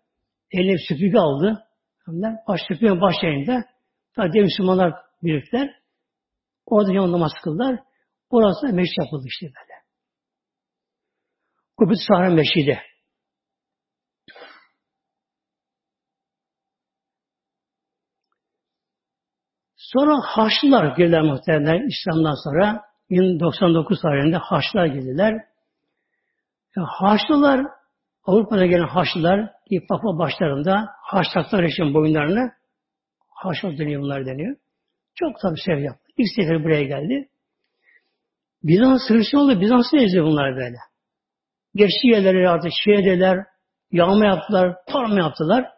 Eline süpürge aldı. Baş süpürge başlayınca tabi Müslümanlar birlikler. Orada yan namaz kıldılar. Orası meşrit yapıldı işte böyle. Kubbet Sahra Meşridi. Sonra Haçlılar girdiler muhtemelen İslam'dan sonra. 1099 tarihinde Haçlılar girdiler. Yani Haçlılar, Avrupa'da gelen Haçlılar, Papa başlarında Haç taklar için boyunlarını Haçlı deniyor bunlar deniyor. Çok tabi sev yaptı. İlk sefer buraya geldi. Bizans Hristiyanlığı Bizans'ı eziyor bunlar böyle. Geçti yerleri artık Şii'deler, yağma yaptılar, tarma yaptılar.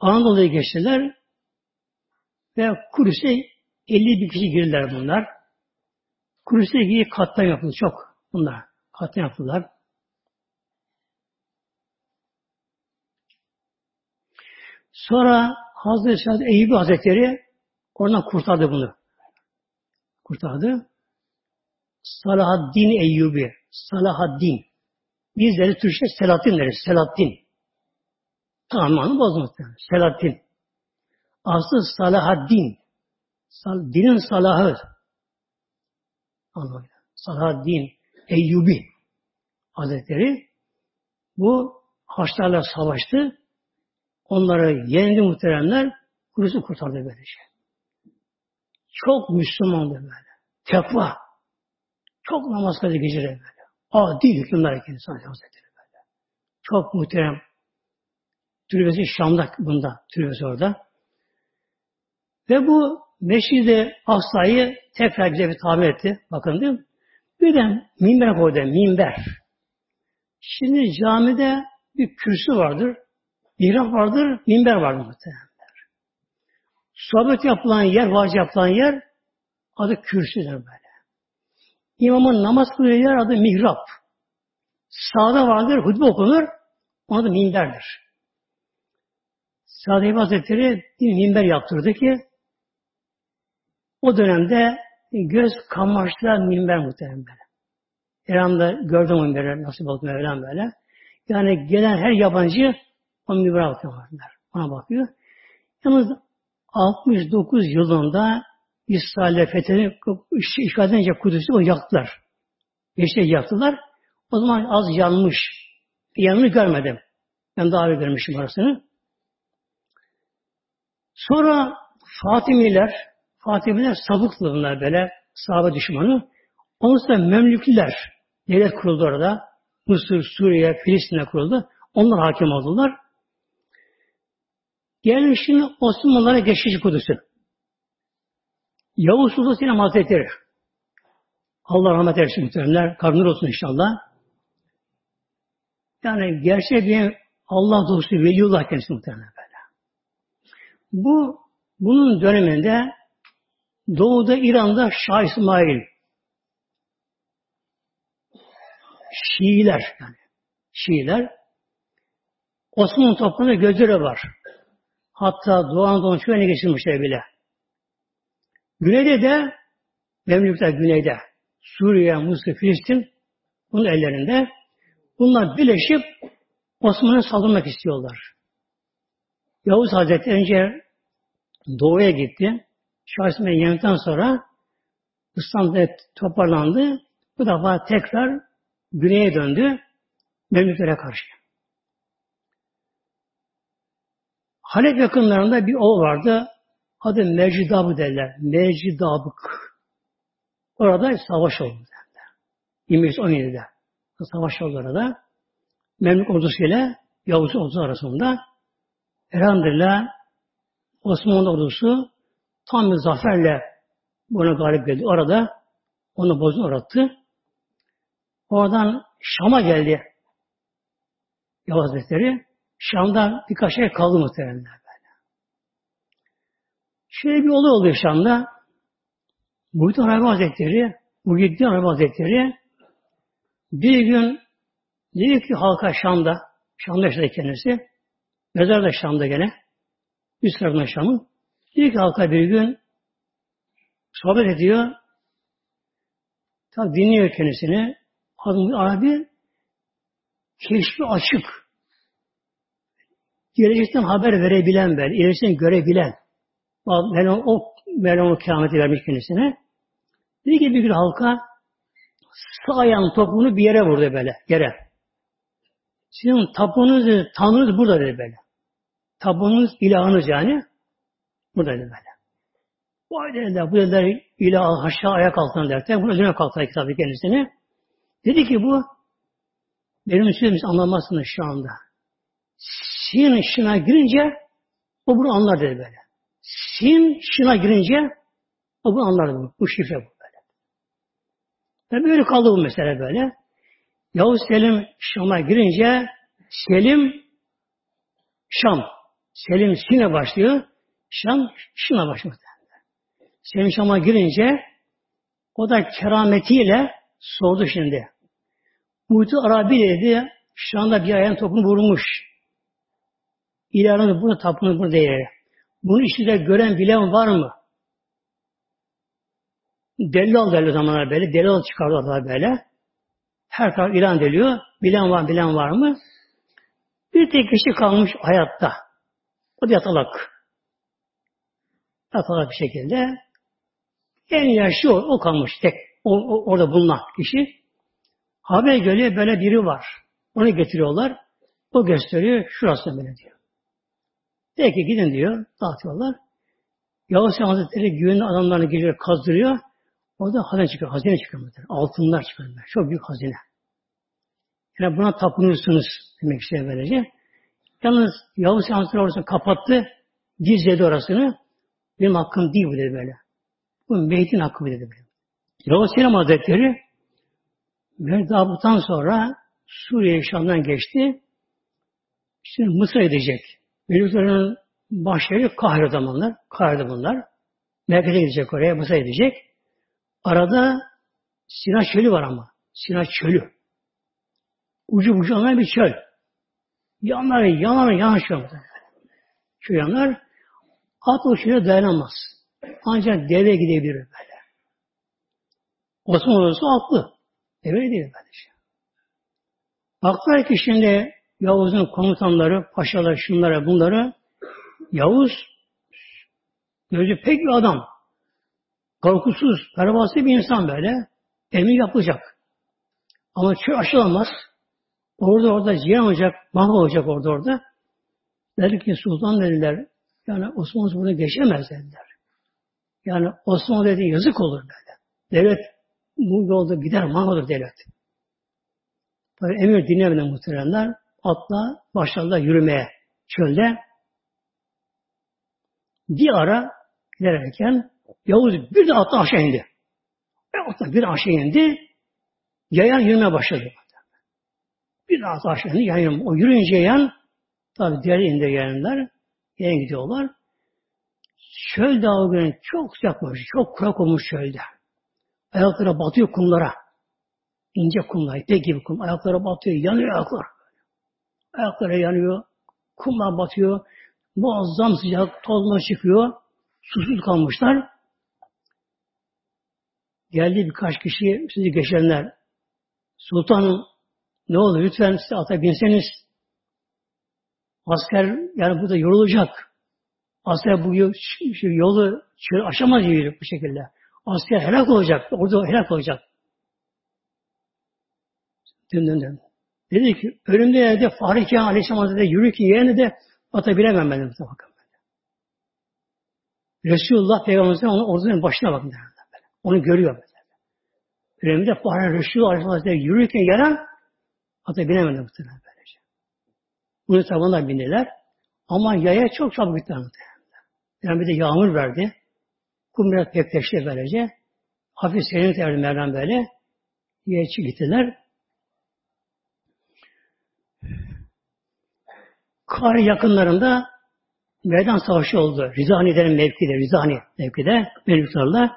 Anadolu'ya geçtiler ve Kudüs'e 50 bin kişi girdiler bunlar. Kudüs'e ilgili katlar yapıldı çok bunlar. Katlar yaptılar. Sonra Hazreti Saad Eyyubi Hazretleri oradan kurtardı bunu. Kurtardı. Salahaddin Eyyubi. Salahaddin. Bizleri Türkçe Selahattin deriz. Selahattin. Tamamını bozdu Selahattin. Aslı Salahaddin. Sal, dinin salahı. Anlamıyla. Salahaddin Eyyubi Hazretleri Bu Haçlarla savaştı. Onları yendi muhteremler. Kudüs'ü kurtardı böylece. Çok Müslümandı böyle. Tekva. Çok namaz kıldı geceleri böyle. Adi hükümler kendisi Hazretleri böyle. Çok muhterem. Türbesi Şam'da bunda. Türbesi orada. Ve bu Meşride Aksa'yı tekrar bize bir tamir etti. Bakın değil mi? Bir de minber koydu. Minber. Şimdi camide bir kürsü vardır. Mihrap vardır. Minber vardır muhtemelenler. Sohbet yapılan yer, vaaz yapılan yer adı kürsüdür böyle. İmamın namaz kılıyor yer adı mihrap. Sağda vardır, hutbe okunur. Onun adı minberdir. Sade Hazretleri bir minber yaptırdı ki o dönemde göz kamaşla minber muhtemelen. İran'da gördüm o minberleri nasip oldu Mevlam böyle. Yani gelen her yabancı o minbere bakıyorlar. Ona bakıyor. Yalnız 69 yılında İsrail'e fethedip işgal edince Kudüs'ü o yaktılar. Beşte yaktılar. O zaman az yanmış. Yanını görmedim. Ben daha iyi görmüşüm orasını. Sonra Fatimiler, Fatimiler sabıklı bunlar böyle, sahabe düşmanı. Ondan sonra Memlükliler, devlet kuruldu orada. Mısır, Suriye, Filistin'e kuruldu. Onlar hakim oldular. Gelin şimdi Osmanlılara geçici Kudüs'ü. Yavuz Sultan Selim Hazretleri. Allah rahmet eylesin muhteremler. Kabinler olsun inşallah. Yani gerçek bir Allah dostu Veliullah kendisi muhtemelen böyle. Bu bunun döneminde Doğu'da İran'da Şah İsmail Şiiler yani Şiiler Osmanlı toplumunda gözleri var. Hatta Doğu Anadolu'nun öne geçirmişler bile. Güneyde de Memlükler güneyde Suriye, Mısır, Filistin bunun ellerinde. Bunlar birleşip Osmanlı'ya saldırmak istiyorlar. Yavuz Hazretleri önce doğuya gitti. Şahsime yemekten sonra İstanbul'da toparlandı. Bu defa tekrar güneye döndü. Memlüklere karşı. Halep yakınlarında bir ol vardı. Adı Mercidabı derler. Mercidabık. Orada savaş oldu derler. 1917'de. Savaş oldu orada. Memlük ordusu ile Yavuz ordusu arasında. Elhamdülillah Osmanlı ordusu tam bir zaferle buna galip geldi. Orada onu bozu uğrattı. Oradan Şam'a geldi Yavuz Hazretleri. Şam'da birkaç ay kaldı muhtemelen böyle. Şöyle bir olay oluyor Şam'da. Muhittin Arabi Hazretleri, Muhittin Arabi Hazretleri bir gün dedi ki halka Şam'da, Şam'da yaşadı kendisi, mezar da Şam'da gene, üst tarafında Şam'ın. Dedi ki halka bir gün sohbet ediyor, tabi dinliyor kendisini. Adım Arabi keşfi açık. Gelecekten haber verebilen ben, ilerisini görebilen. Mevlam o, Mevlam o kıyameti vermiş kendisine. Dedi ki bir gün halka sağ ayağın topuğunu bir yere vurdu böyle, yere. Sizin tapunuz, tanrınız burada dedi böyle. Tapunuz, ilahınız yani. Burada dedi böyle. Vay dediler, bu dediler ilah aşağı ayak altına derken, bunu üzerine kalktı kitabı kendisine. Dedi ki bu, benim sözümüz anlamazsınız şu anda. Sin şına girince o bunu anlar dedi böyle. Sin şına girince o bunu anlar dedi. Bu şifre bu böyle. Ve böyle kaldı bu mesele böyle. Yavuz Selim Şam'a girince Selim Şam. Selim Sin'e başlıyor. Şam Şin'e başlıyor. Selim Şam'a girince o da kerametiyle sordu şimdi. Muhti Arabi dedi şu anda bir ayağın topunu vurmuş. İlanı bunu tapını bunu değil. Bunu içinde gören bilen var mı? Delal derler zamanlar böyle. Delal çıkardılar böyle. Her taraf ilan deliyor. Bilen var, bilen var mı? Bir tek kişi kalmış hayatta. O da yatalak. Yatalak bir şekilde. En yaşlı o, o kalmış tek. O, orada bulunan kişi. Haber geliyor böyle biri var. Onu getiriyorlar. O gösteriyor. Şurası böyle diyor. Peki gidin diyor. Dağıtıyorlar. Yavuz Hazretleri güvenli adamlarını geliyor kazdırıyor. Orada hazine çıkıyor. Hazine çıkıyor. Altınlar çıkıyor. Çok büyük hazine. Yani buna tapınıyorsunuz demek istiyor böylece. Yalnız Yavuz Hazretleri orasını kapattı. Gizledi orasını. Benim hakkım değil bu dedi böyle. Bu Mehdi'nin hakkı bu dedi böyle. Yavuz Selim Hazretleri Merdabut'tan sonra Suriye Şam'dan geçti. Şimdi Mısır'a gidecek. Meleklerin başları Kahire zamanlar. Kahire'de bunlar. Merkeze gidecek oraya. Mısır'a gidecek. Arada Sina Çölü var ama. Sina Çölü. Ucu olan bir çöl. Yanlar, yanar, yanar şu Şu yanlar at o çöle dayanamaz. Ancak deve gidebilir böyle. Osman olursa atlı. Deve değil kardeşim. Baklar ki şimdi Yavuz'un komutanları, paşalar, şunlara, bunları Yavuz gözü pek bir adam. Korkusuz, pervasız bir insan böyle. Emin yapacak. Ama çöl aşılamaz. Orada orada ziyan olacak, mahvolacak orada orada. Dedi ki sultan dediler, yani Osmanlı bunu geçemez dediler. Yani Osmanlı dedi yazık olur böyle. Devlet bu yolda gider mahvolur devlet. Böyle emir dinlemeden muhteremler atla başladılar yürümeye çölde. Bir ara giderken Yavuz bir de atla aşağı indi. Atla bir aşağı indi. Yayan yürümeye başladı. Bir daha aşağı indi. Yayan, o yürüyünce yayan tabi diğer indi yayanlar. Yayan gidiyorlar. Çöl dağı çok sıcakmış. Çok kurak olmuş çölde. Ayaklara batıyor kumlara. İnce kumlar, ipek gibi kum. Ayaklara batıyor, yanıyor ayaklar. Ayaklara yanıyor, kumlar batıyor. Muazzam sıcak, tozma çıkıyor. Susuz kalmışlar. Geldi birkaç kişi, sizi geçenler. Sultanım, ne olur lütfen size ata binseniz. Asker yani burada yorulacak. Asker bu yolu aşamaz yürüyüp bu şekilde. Asker helak olacak. Orada helak olacak. Dön dön dön. Dedi ki önümde yerde Fahri Kâh Aleyhisselam Hazretleri yürürken yerine de atabilemem ben. De, bakın. Resulullah Peygamberimizin onun ordunun başına bakın. Böyle. Onu görüyor. Böyle. Önümde Fahri Resulullah Aleyhisselam Hazretleri yürürken yere atabilemem. Muhtemelen böylece. Bunu tabanına bindiler. Ama yaya çok çabuk gittiler muhtemelen. Yani bir de yağmur verdi. Kum biraz pekleşti böylece. Hafif serinlik erdi Mevlam böyle. Yiyeci gittiler. Kari yakınlarında meydan savaşı oldu. Rizani denen mevkide, Rizani mevkide mevkutlarla.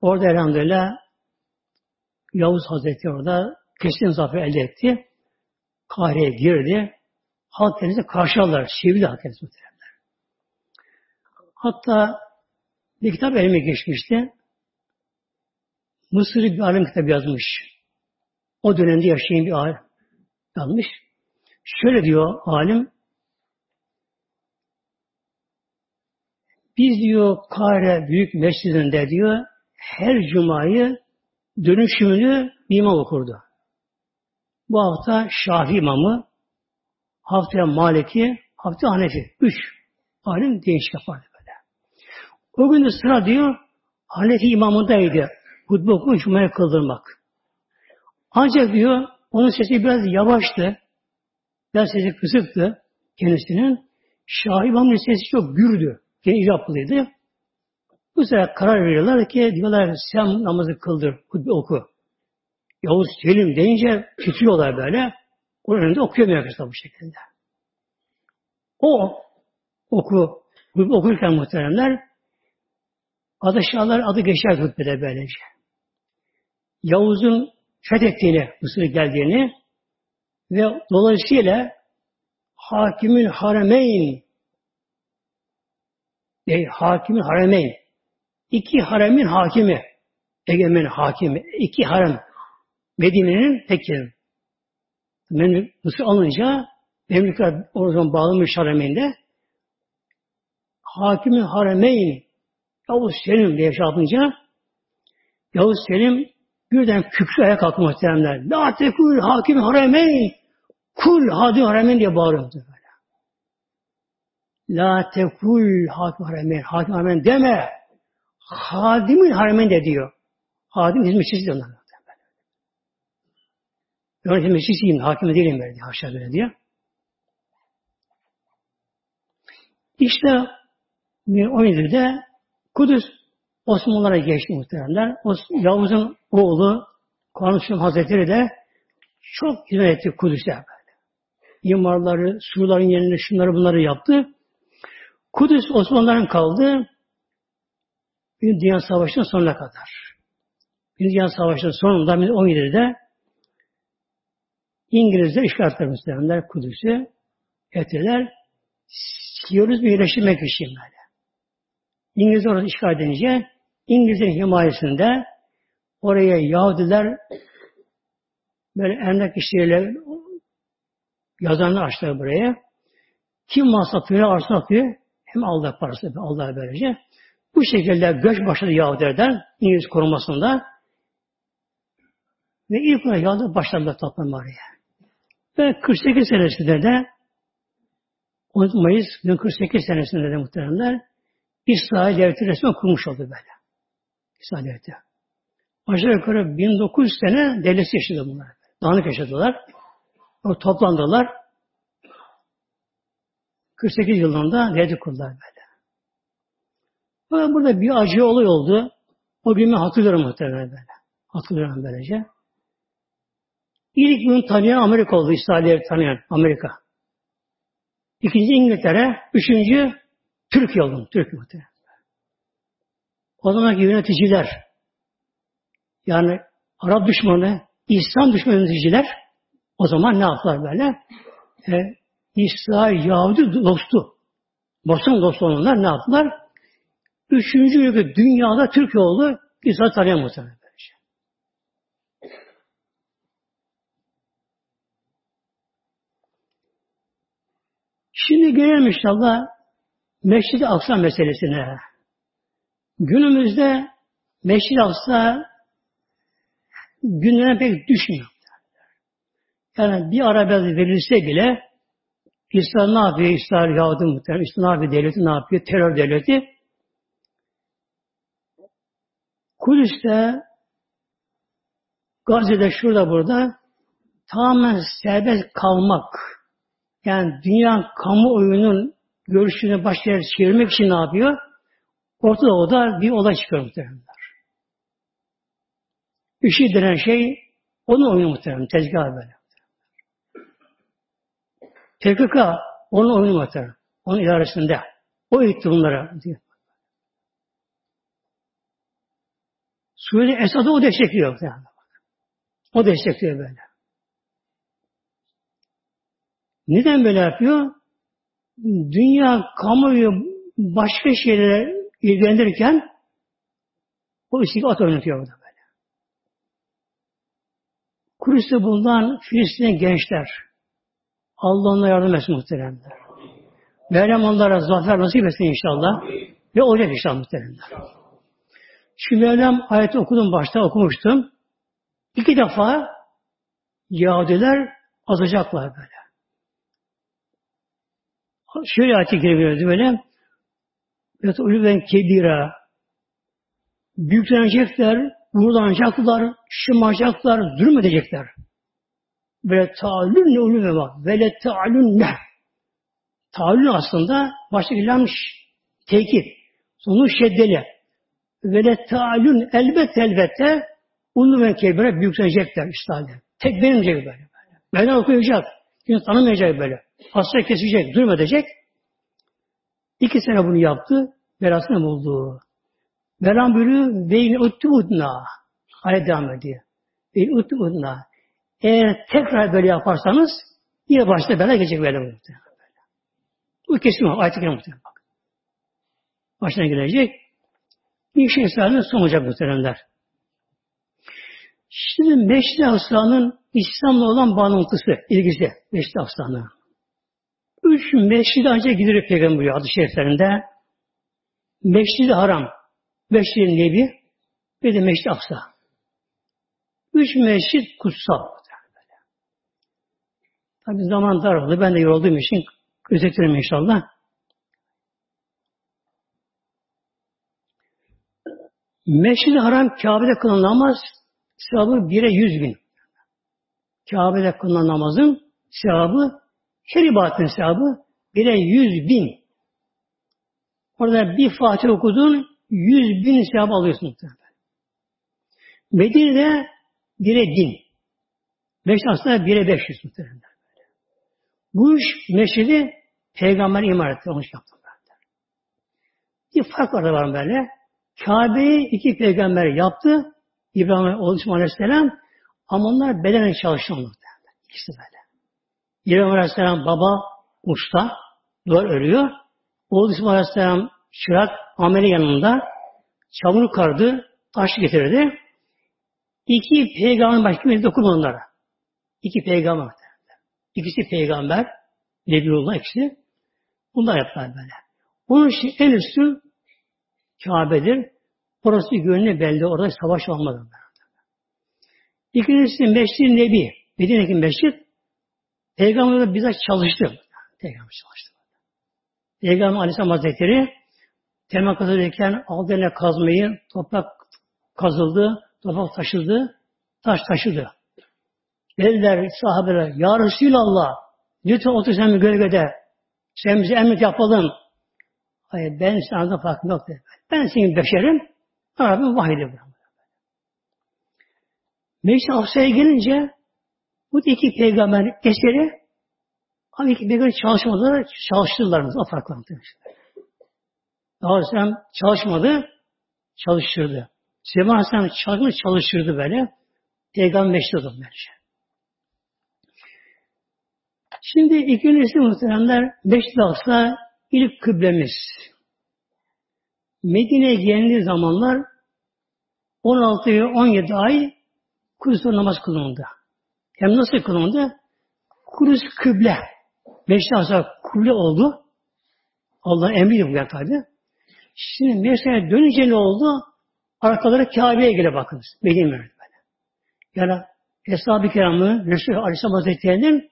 Orada elhamdülillah Yavuz Hazretleri orada kesin zafer elde etti. Kahire'ye girdi. Halk denize karşı aldılar. Şivli halk denize Hatta bir kitap elime geçmişti. Mısır'ı bir alim kitabı yazmış. O dönemde yaşayan bir alim yazmış. Şöyle diyor alim, biz diyor Kahire Büyük Mescidinde diyor her cumayı dönüşümünü bir imam okurdu. Bu hafta Şafi imamı, haftaya Maliki, haftaya Hanefi. Üç. Alim değişik yapardı. O gün de sıra diyor Hanefi imamındaydı. Hutbe okuyup cumaya kıldırmak. Ancak diyor onun sesi biraz yavaştı. Biraz sesi kısıktı kendisinin. Şah İmam'ın sesi çok gürdü. Yine icraplıydı. Bu sefer karar veriyorlar ki diyorlar sen namazı kıldır, hutbe oku. Yavuz Selim deyince titriyorlar böyle. Onun önünde okuyamıyor arkadaşlar bu şekilde. O oku, hutbe okurken muhteremler adı şahlar adı geçer hutbede böylece. Yavuz'un fethettiğini, Mısır'a geldiğini ve dolayısıyla Hakimül Harameyn e, Hakimül Harameyn iki haremin hakimi egemen hakimi iki harem Medine'nin peki Mısır alınca memleket o zaman bağlanmış hareminde Hakimül Harameyn Yavuz Selim diye şey Yavuz Selim birden kükrü ayağa kalktı muhteremler. La tekul hakim haremeyn Kul hadim haremin diye bağırıyordu böyle. La tekul hadim haremin. Hadim haremin deme. Hadimin haremin de diyor. Hadim hizmetçisi diyorlar. Ben hizmetçisiyim, hakim değilim böyle diyor. Haşa böyle diyor. İşte 17'de Kudüs Osmanlılara geçti muhteremler. Yavuz'un oğlu Kanuni Hazretleri de çok hizmet etti Kudüs'e böyle. İmarları, surların yerine şunları bunları yaptı. Kudüs Osmanlıların kaldı. Bir Dünya Savaşı'nın sonuna kadar. Bir Dünya Savaşı'nın sonunda 17'de İngilizler işgal ettiler Kudüs'ü. Ettiler. Siyonizmi yerleştirmek için böyle. İngilizler orası işgal edince İngilizlerin himayesinde oraya Yahudiler böyle emlak işleriyle yazanlar açtılar buraya. Kim mal satıyor, arsa satıyor, hem Allah parası, Allah'a böylece. Bu şekilde göç başladı Yahudilerden İngiliz korumasında. Ve ilk olarak Yahudiler başladılar toplanma oraya. Ve 48 senesinde de 10 Mayıs 1948 senesinde de muhteremler İsrail Devleti resmen kurmuş oldu böyle. İsrail Devleti. Aşağı yukarı 1900 sene devlet yaşadı bunlar. Dağınık yaşadılar. O toplandılar. 48 yılında devleti kurdular böyle. Fakat burada bir acı olay oldu. O günü hatırlıyorum muhtemelen böyle. Hatırlıyorum böylece. İlk bunu tanıyan Amerika oldu. İsrail'i tanıyan Amerika. İkinci İngiltere. Üçüncü Türkiye oldu. Türkiye muhtemelen. O zamanki yöneticiler yani Arap düşmanı, İslam düşmanı yöneticiler o zaman ne yaptılar böyle? E, İsrail Yahudi dostu. Bostan dostu olanlar ne yaptılar? Üçüncü ülke dünyada Türkiye oldu. İsrail tanıyan muhtemelen. Şimdi gelelim inşallah Mescid-i Aksa meselesine. Günümüzde Mescid-i Aksa gündeme pek düşmüyor. Yani bir ara verilse bile İslam ne yapıyor? İsrail Yahudi muhtemelen. İslam ne yapıyor? Devleti ne yapıyor? Terör devleti. Kudüs'te Gazze'de şurada burada tamamen serbest kalmak yani dünya kamuoyunun görüşünü başka yere çevirmek için ne yapıyor? Orta Doğu'da bir olay çıkıyor muhtemelenler. İşi denen şey onun oyunu muhtemelen. Tezgah böyle. PKK onun oyunu muhtemelen. Onun idaresinde. O eğitti bunlara. Suriye'de Esad'ı o destekliyor. O destekliyor böyle. Neden böyle yapıyor? Dünya kamuoyu başka şeylere ilgilendirirken o istikat oynatıyor burada böyle. Kudüs'te bulunan Filistin gençler Allah onlara yardım etsin muhteremler. Meryem onlara zafer nasip etsin inşallah. Ve olacak inşallah muhteremler. Şu Mevlam ayeti okudum başta okumuştum. İki defa Yahudiler azacaklar böyle. Şöyle ayet-i kerime böyle. Evet, ulüven kebira. Büyüklenecekler, gururlanacaklar, şımaracaklar, zulüm edecekler. Ve ta'lun ne ulüve bak. Ve le ta'lun ne. Ta'lun aslında baştaki lam tekit. Sonu şeddeli. Ve le ta'lun elbette elbette ulüven kebira büyüklenecekler İsrail'de. Tek benimcek böyle. Benden okuyacak. Kimse tanımayacak böyle. Hasta kesecek, edecek. İki sene bunu yaptı. Belasını buldu. Meram buyuruyor ve in utudna. Ayet devam ediyor. Ve in utudna. Eğer tekrar böyle yaparsanız yine başta bela gelecek böyle. Bu kesin o. Ayet-i muhtemelen bak. Başına gelecek. Bir şey sağlığına son olacak muhteremler. Şimdi Meşri Aslan'ın İslam'la olan bağlantısı, ilgisi Meşri Aslan'ın. Üç mescid ancak gidilir Peygamber buyuruyor adı şeriflerinde. Mescid-i Haram, Mescid-i Nebi ve de Mescid-i Aksa. Üç mescid kutsal. Tabi zaman dar. Ben de yorulduğum için özetirim inşallah. Meşri Haram Kabe'de kılınan namaz sevabı bire yüz bin. Kabe'de kılınan namazın sevabı her ibadetin sevabı bire yüz bin. Orada bir Fatih okudun yüz bin sevap alıyorsun. Medine'de bire bin. Beş aslında bire beş yüz muhtemelen. Bu iş meşridi peygamber imar etti. Onu yaptım. Bir fark var var böyle. Kabe'yi iki peygamber yaptı. İbrahim Aleyhisselam ama onlar bedenen çalışıyor İkisi böyle. İbrahim Aleyhisselam baba usta duvar örüyor. Oğlu İsmail Aleyhisselam çırak ameli yanında çamur kardı, taş getirdi. İki peygamber başka bir dokun onlara. İki peygamber. İkisi peygamber. Nebiullah ikisi. Bunlar yaptılar böyle. Onun için en üstü Kabe'dir. Orası gönlü belli. Orada savaş olmadı. İkincisi Meşrid Nebi. Medine'deki Meşrid Peygamber bize çalıştı. Peygamber çalıştı. Peygamber Aleyhisselam Hazretleri temel kazılırken aldı kazmayı, toprak kazıldı, toprak taşıldı, taş taşıdı. Dediler sahabeler, Ya Resulallah, lütfen otur sen gölgede, sen bize emret yapalım. Hayır, ben sana farkım yok dedi. Ben senin beşerim, Rabbim vahiydi bu. Meclis Aksa'ya gelince bu iki peygamber eseri ama iki peygamber çalışmadılar, çalıştırdılar. O farklı. Daha Aleyhisselam çalışmadı, çalıştırdı. Süleyman Aleyhisselam çalışmadı, çalıştırdı böyle. Peygamber meşhur oldu bence. Şimdi ikincisi muhteremler Beşiktaş Aksa ilk kıblemiz. Medine'ye geldiği zamanlar 16 ve 17 ay Kudüs'te namaz kılındı. Hem nasıl kılındı? Kudüs kıble. Beşiktaş'a kıble oldu. Allah'ın emriyle bu yani tabi. Şimdi Mevsim'e dönünce ne oldu? Arkaları Kabe'ye gele bakınız. Medine böyle. Yani Eshab-ı Kiram'ı Resulü Aleyhisselam Hazretleri'nin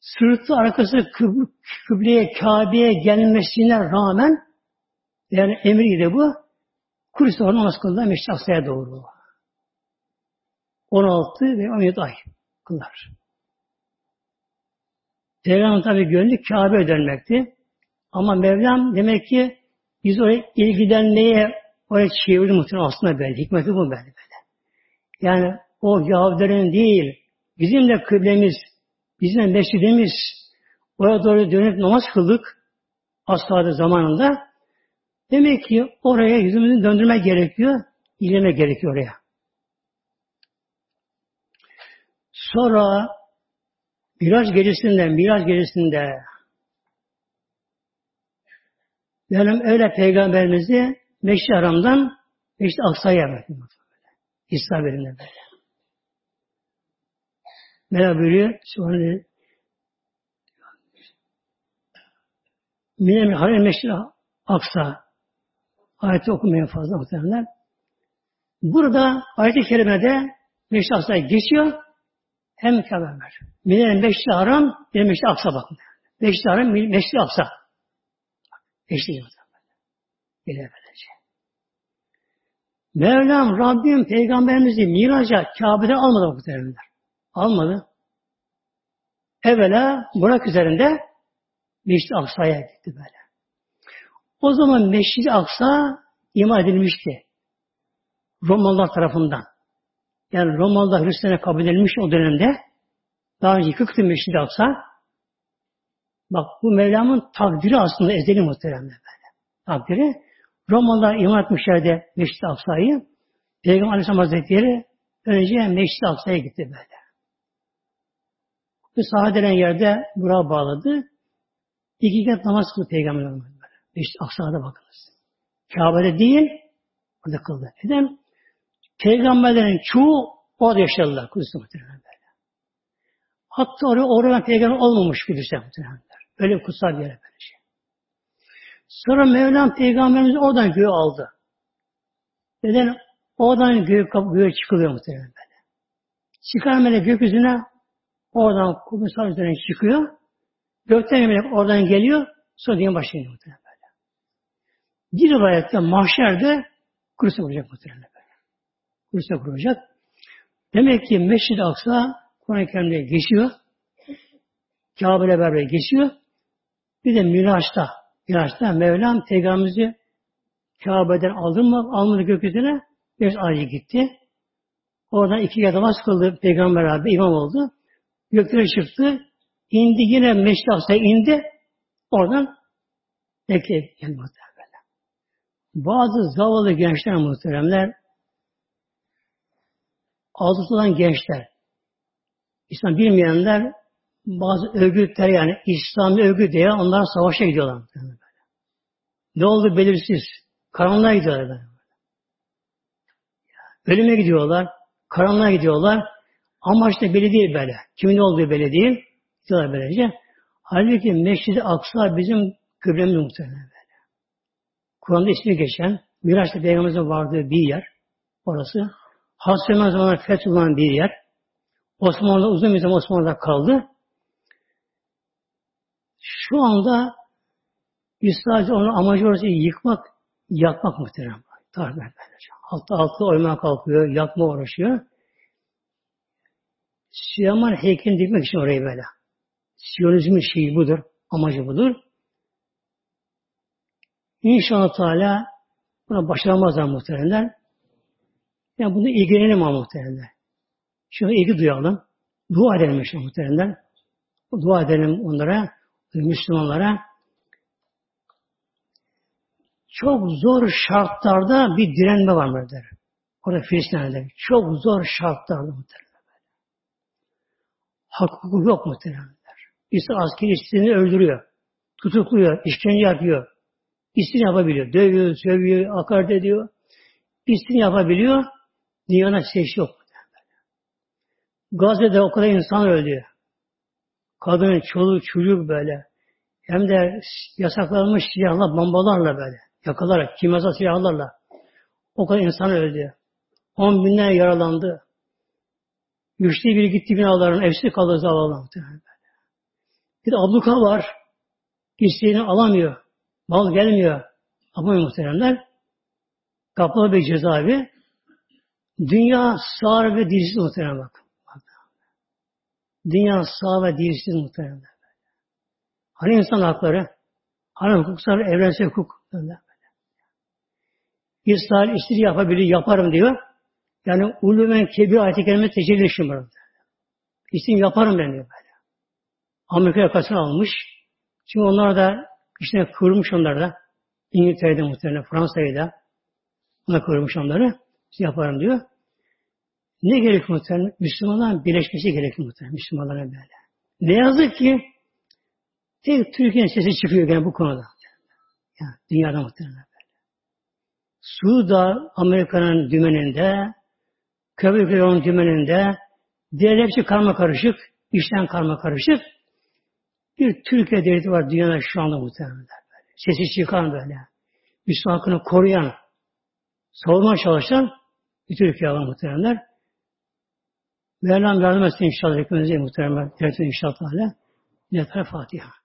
sırtı arkası kıbleye, Kabe'ye gelmesine rağmen yani emriydi bu. Kudüs'te namaz kıldılar Meşri Aksa'ya doğru. 16 ve 17 ay kılar. Peygamber tabi gönlü Kabe'ye dönmekti. Ama Mevlam demek ki biz oraya ilgilenmeye oraya çevirdi muhtemelen aslında böyle. Hikmeti bu böyle böyle. Yani o Yahudilerin değil, bizim de kıblemiz, bizim de mescidimiz, oraya doğru dönüp namaz kıldık ashabı zamanında. Demek ki oraya yüzümüzü döndürmek gerekiyor, ilgilenmek gerekiyor oraya. Sonra Miraç gecesinde, Miraç gecesinde benim öyle peygamberimizi Meşri Haram'dan Meşri Aksa'ya verdim. İsa benimle böyle. Mevla buyuruyor, sonra Mine Harem Meşri Aksa ayeti okumaya fazla muhtemelen. Burada ayet-i kerimede Meşri Aksa'ya geçiyor hem Kabe'ler. Mine Meşri Haram, bir Meşri Aksa bakın. Meşri Haram, Meşri Aksa. Meşri Aksa. Bile böylece. Mevlam Rabbim peygamberimizi miraca Kabe'den almadı muhtemelenler. Almadı. Evvela Burak üzerinde Meşri Aksa'ya gitti böyle. O zaman Meşri Aksa ima edilmişti. Romalılar tarafından. Yani Romalılar Hristiyan'a kabul edilmiş o dönemde. Daha önce yıkıktı Meşri Aksa. Bak bu Mevlam'ın takdiri aslında ezeli muhteremler böyle. Takdiri. Romalılar iman etmişlerdi Meşri Aksa'yı. Peygamber Aleyhisselam Hazretleri önce Meşri Aksa'ya gitti böyle. Bu saha yerde bura bağladı. İki kez namaz kıldı Peygamber böyle. İşte Aksa'da bakınız. Kabe'de değil, orada kıldı. Neden? Peygamberlerin çoğu orada yaşadılar Kudüs'te muhtemelen. Hatta oraya oradan peygamber olmamış Kudüs'te muhtemelen. Öyle kutsal bir yere böyle şey. Sonra Mevlam peygamberimizi oradan göğe aldı. Neden? Oradan göğe, göğe çıkılıyor muhtemelen böyle. Çıkarmayla gökyüzüne Oradan komiser üzerine çıkıyor. Gökten yemek oradan geliyor. Sonra dünya başlıyor muhtemelen böyle. Bir rivayette mahşerde Kudüs'e kuracak muhtemelen. Kudüs'e kuracak. Demek ki Meşrid-i Aksa Kur'an-ı Kerim'de geçiyor. Kabe ile beraber geçiyor. Bir de Miraç'ta, Miraç'ta Mevlam Peygamberimizi Kabe'den aldın mı? Almadı gökyüzüne. Biraz ayrı gitti. Oradan iki kere namaz kıldı Peygamber abi imam oldu. Göklere çıktı. indi yine Meşri indi. Oradan Mekke'ye geldi muhtemelen. Bazı zavallı gençler muhteremler aldatılan gençler İslam bilmeyenler bazı örgütler yani İslami örgüt diye onlar savaşa gidiyorlar. Ne oldu belirsiz. Karanlığa gidiyorlar. Ölüme gidiyorlar. Karanlığa gidiyorlar. Ama işte belli değil böyle. Kimin olduğu belli değil. Gidiyorlar böylece. Halbuki Mescid-i Aksa bizim kıblemiz muhtemelen böyle. Kur'an'da ismi geçen, Miraç'ta Peygamberimizin vardığı bir yer. Orası. Hazreti Ömer zamanında fethullanan bir yer. Osmanlı uzun bir zaman Osmanlı'da kaldı. Şu anda sadece onun amacı orası yıkmak, yakmak muhtemelen. Böylece. Altta altta oymaya kalkıyor, yakma uğraşıyor. Süleyman heykelini dikmek için orayı böyle. Siyonizmin şeyi budur, amacı budur. İnşallah Teala buna başaramazlar muhteremler. Yani bunu ilgilenelim ama muhteremler. Şuna ilgi duyalım. Dua edelim işte muhteremler. Dua edelim onlara, Müslümanlara. Çok zor şartlarda bir direnme var mıdır? Orada Filistin'de. Çok zor şartlarda muhteremler. Hak hukuku yok muhteremler. İster askeri istediğini öldürüyor. Tutukluyor, işkence yapıyor. İstediğini yapabiliyor. Dövüyor, sövüyor, hakaret ediyor. İstediğini yapabiliyor. Dünyada ses yok. Gazze'de o kadar insan öldü. Kadın, çoluk, çocuk böyle. Hem de yasaklanmış silahla, bombalarla böyle. Yakalarak, kimyasal silahlarla. O kadar insan öldü. On binler yaralandı. Güçlü biri gitti binaların, evsiz kaldı zavallı. Bir abluka var. İsteğini alamıyor. Mal gelmiyor. Ama muhteremler kapalı bir cezaevi. Dünya sağır ve dirisiz muhterem bak. Dünya sağ ve dirisiz muhterem. Hani insan hakları, hani hukuksal evrensel hukuk. İsrail istediği yapabilir, yaparım diyor. Yani ulumen kebir ayet-i kerime tecelli işim var. Yaparım ben diyor böyle. Amerika yakasını almış. Çünkü onlar da işte kırmış onlar da. İngiltere'de muhtemelen, Fransa'yı da. Ona kırmış onları. Yaparım diyor. Ne gerek muhtemelen? Müslümanların birleşmesi gerek muhtemelen. Müslümanlara böyle. Ne yazık ki tek Türkiye'nin sesi çıkıyor gene bu konuda. Yani dünyada muhtemelen böyle. Suda Amerika'nın dümeninde, Köprü dümeninde, diğer hepsi karma karışık, işten karma karışık. Bir Türkiye devleti var dünyada şu anda muhtemelen böyle. Sesi çıkan böyle. Müslüman hakkını koruyan, savunma çalışan Türkiye var muhteremler. Mevlam yardım etsin inşallah hepimize muhteremler. Devletin inşallah. Yeter Fatiha.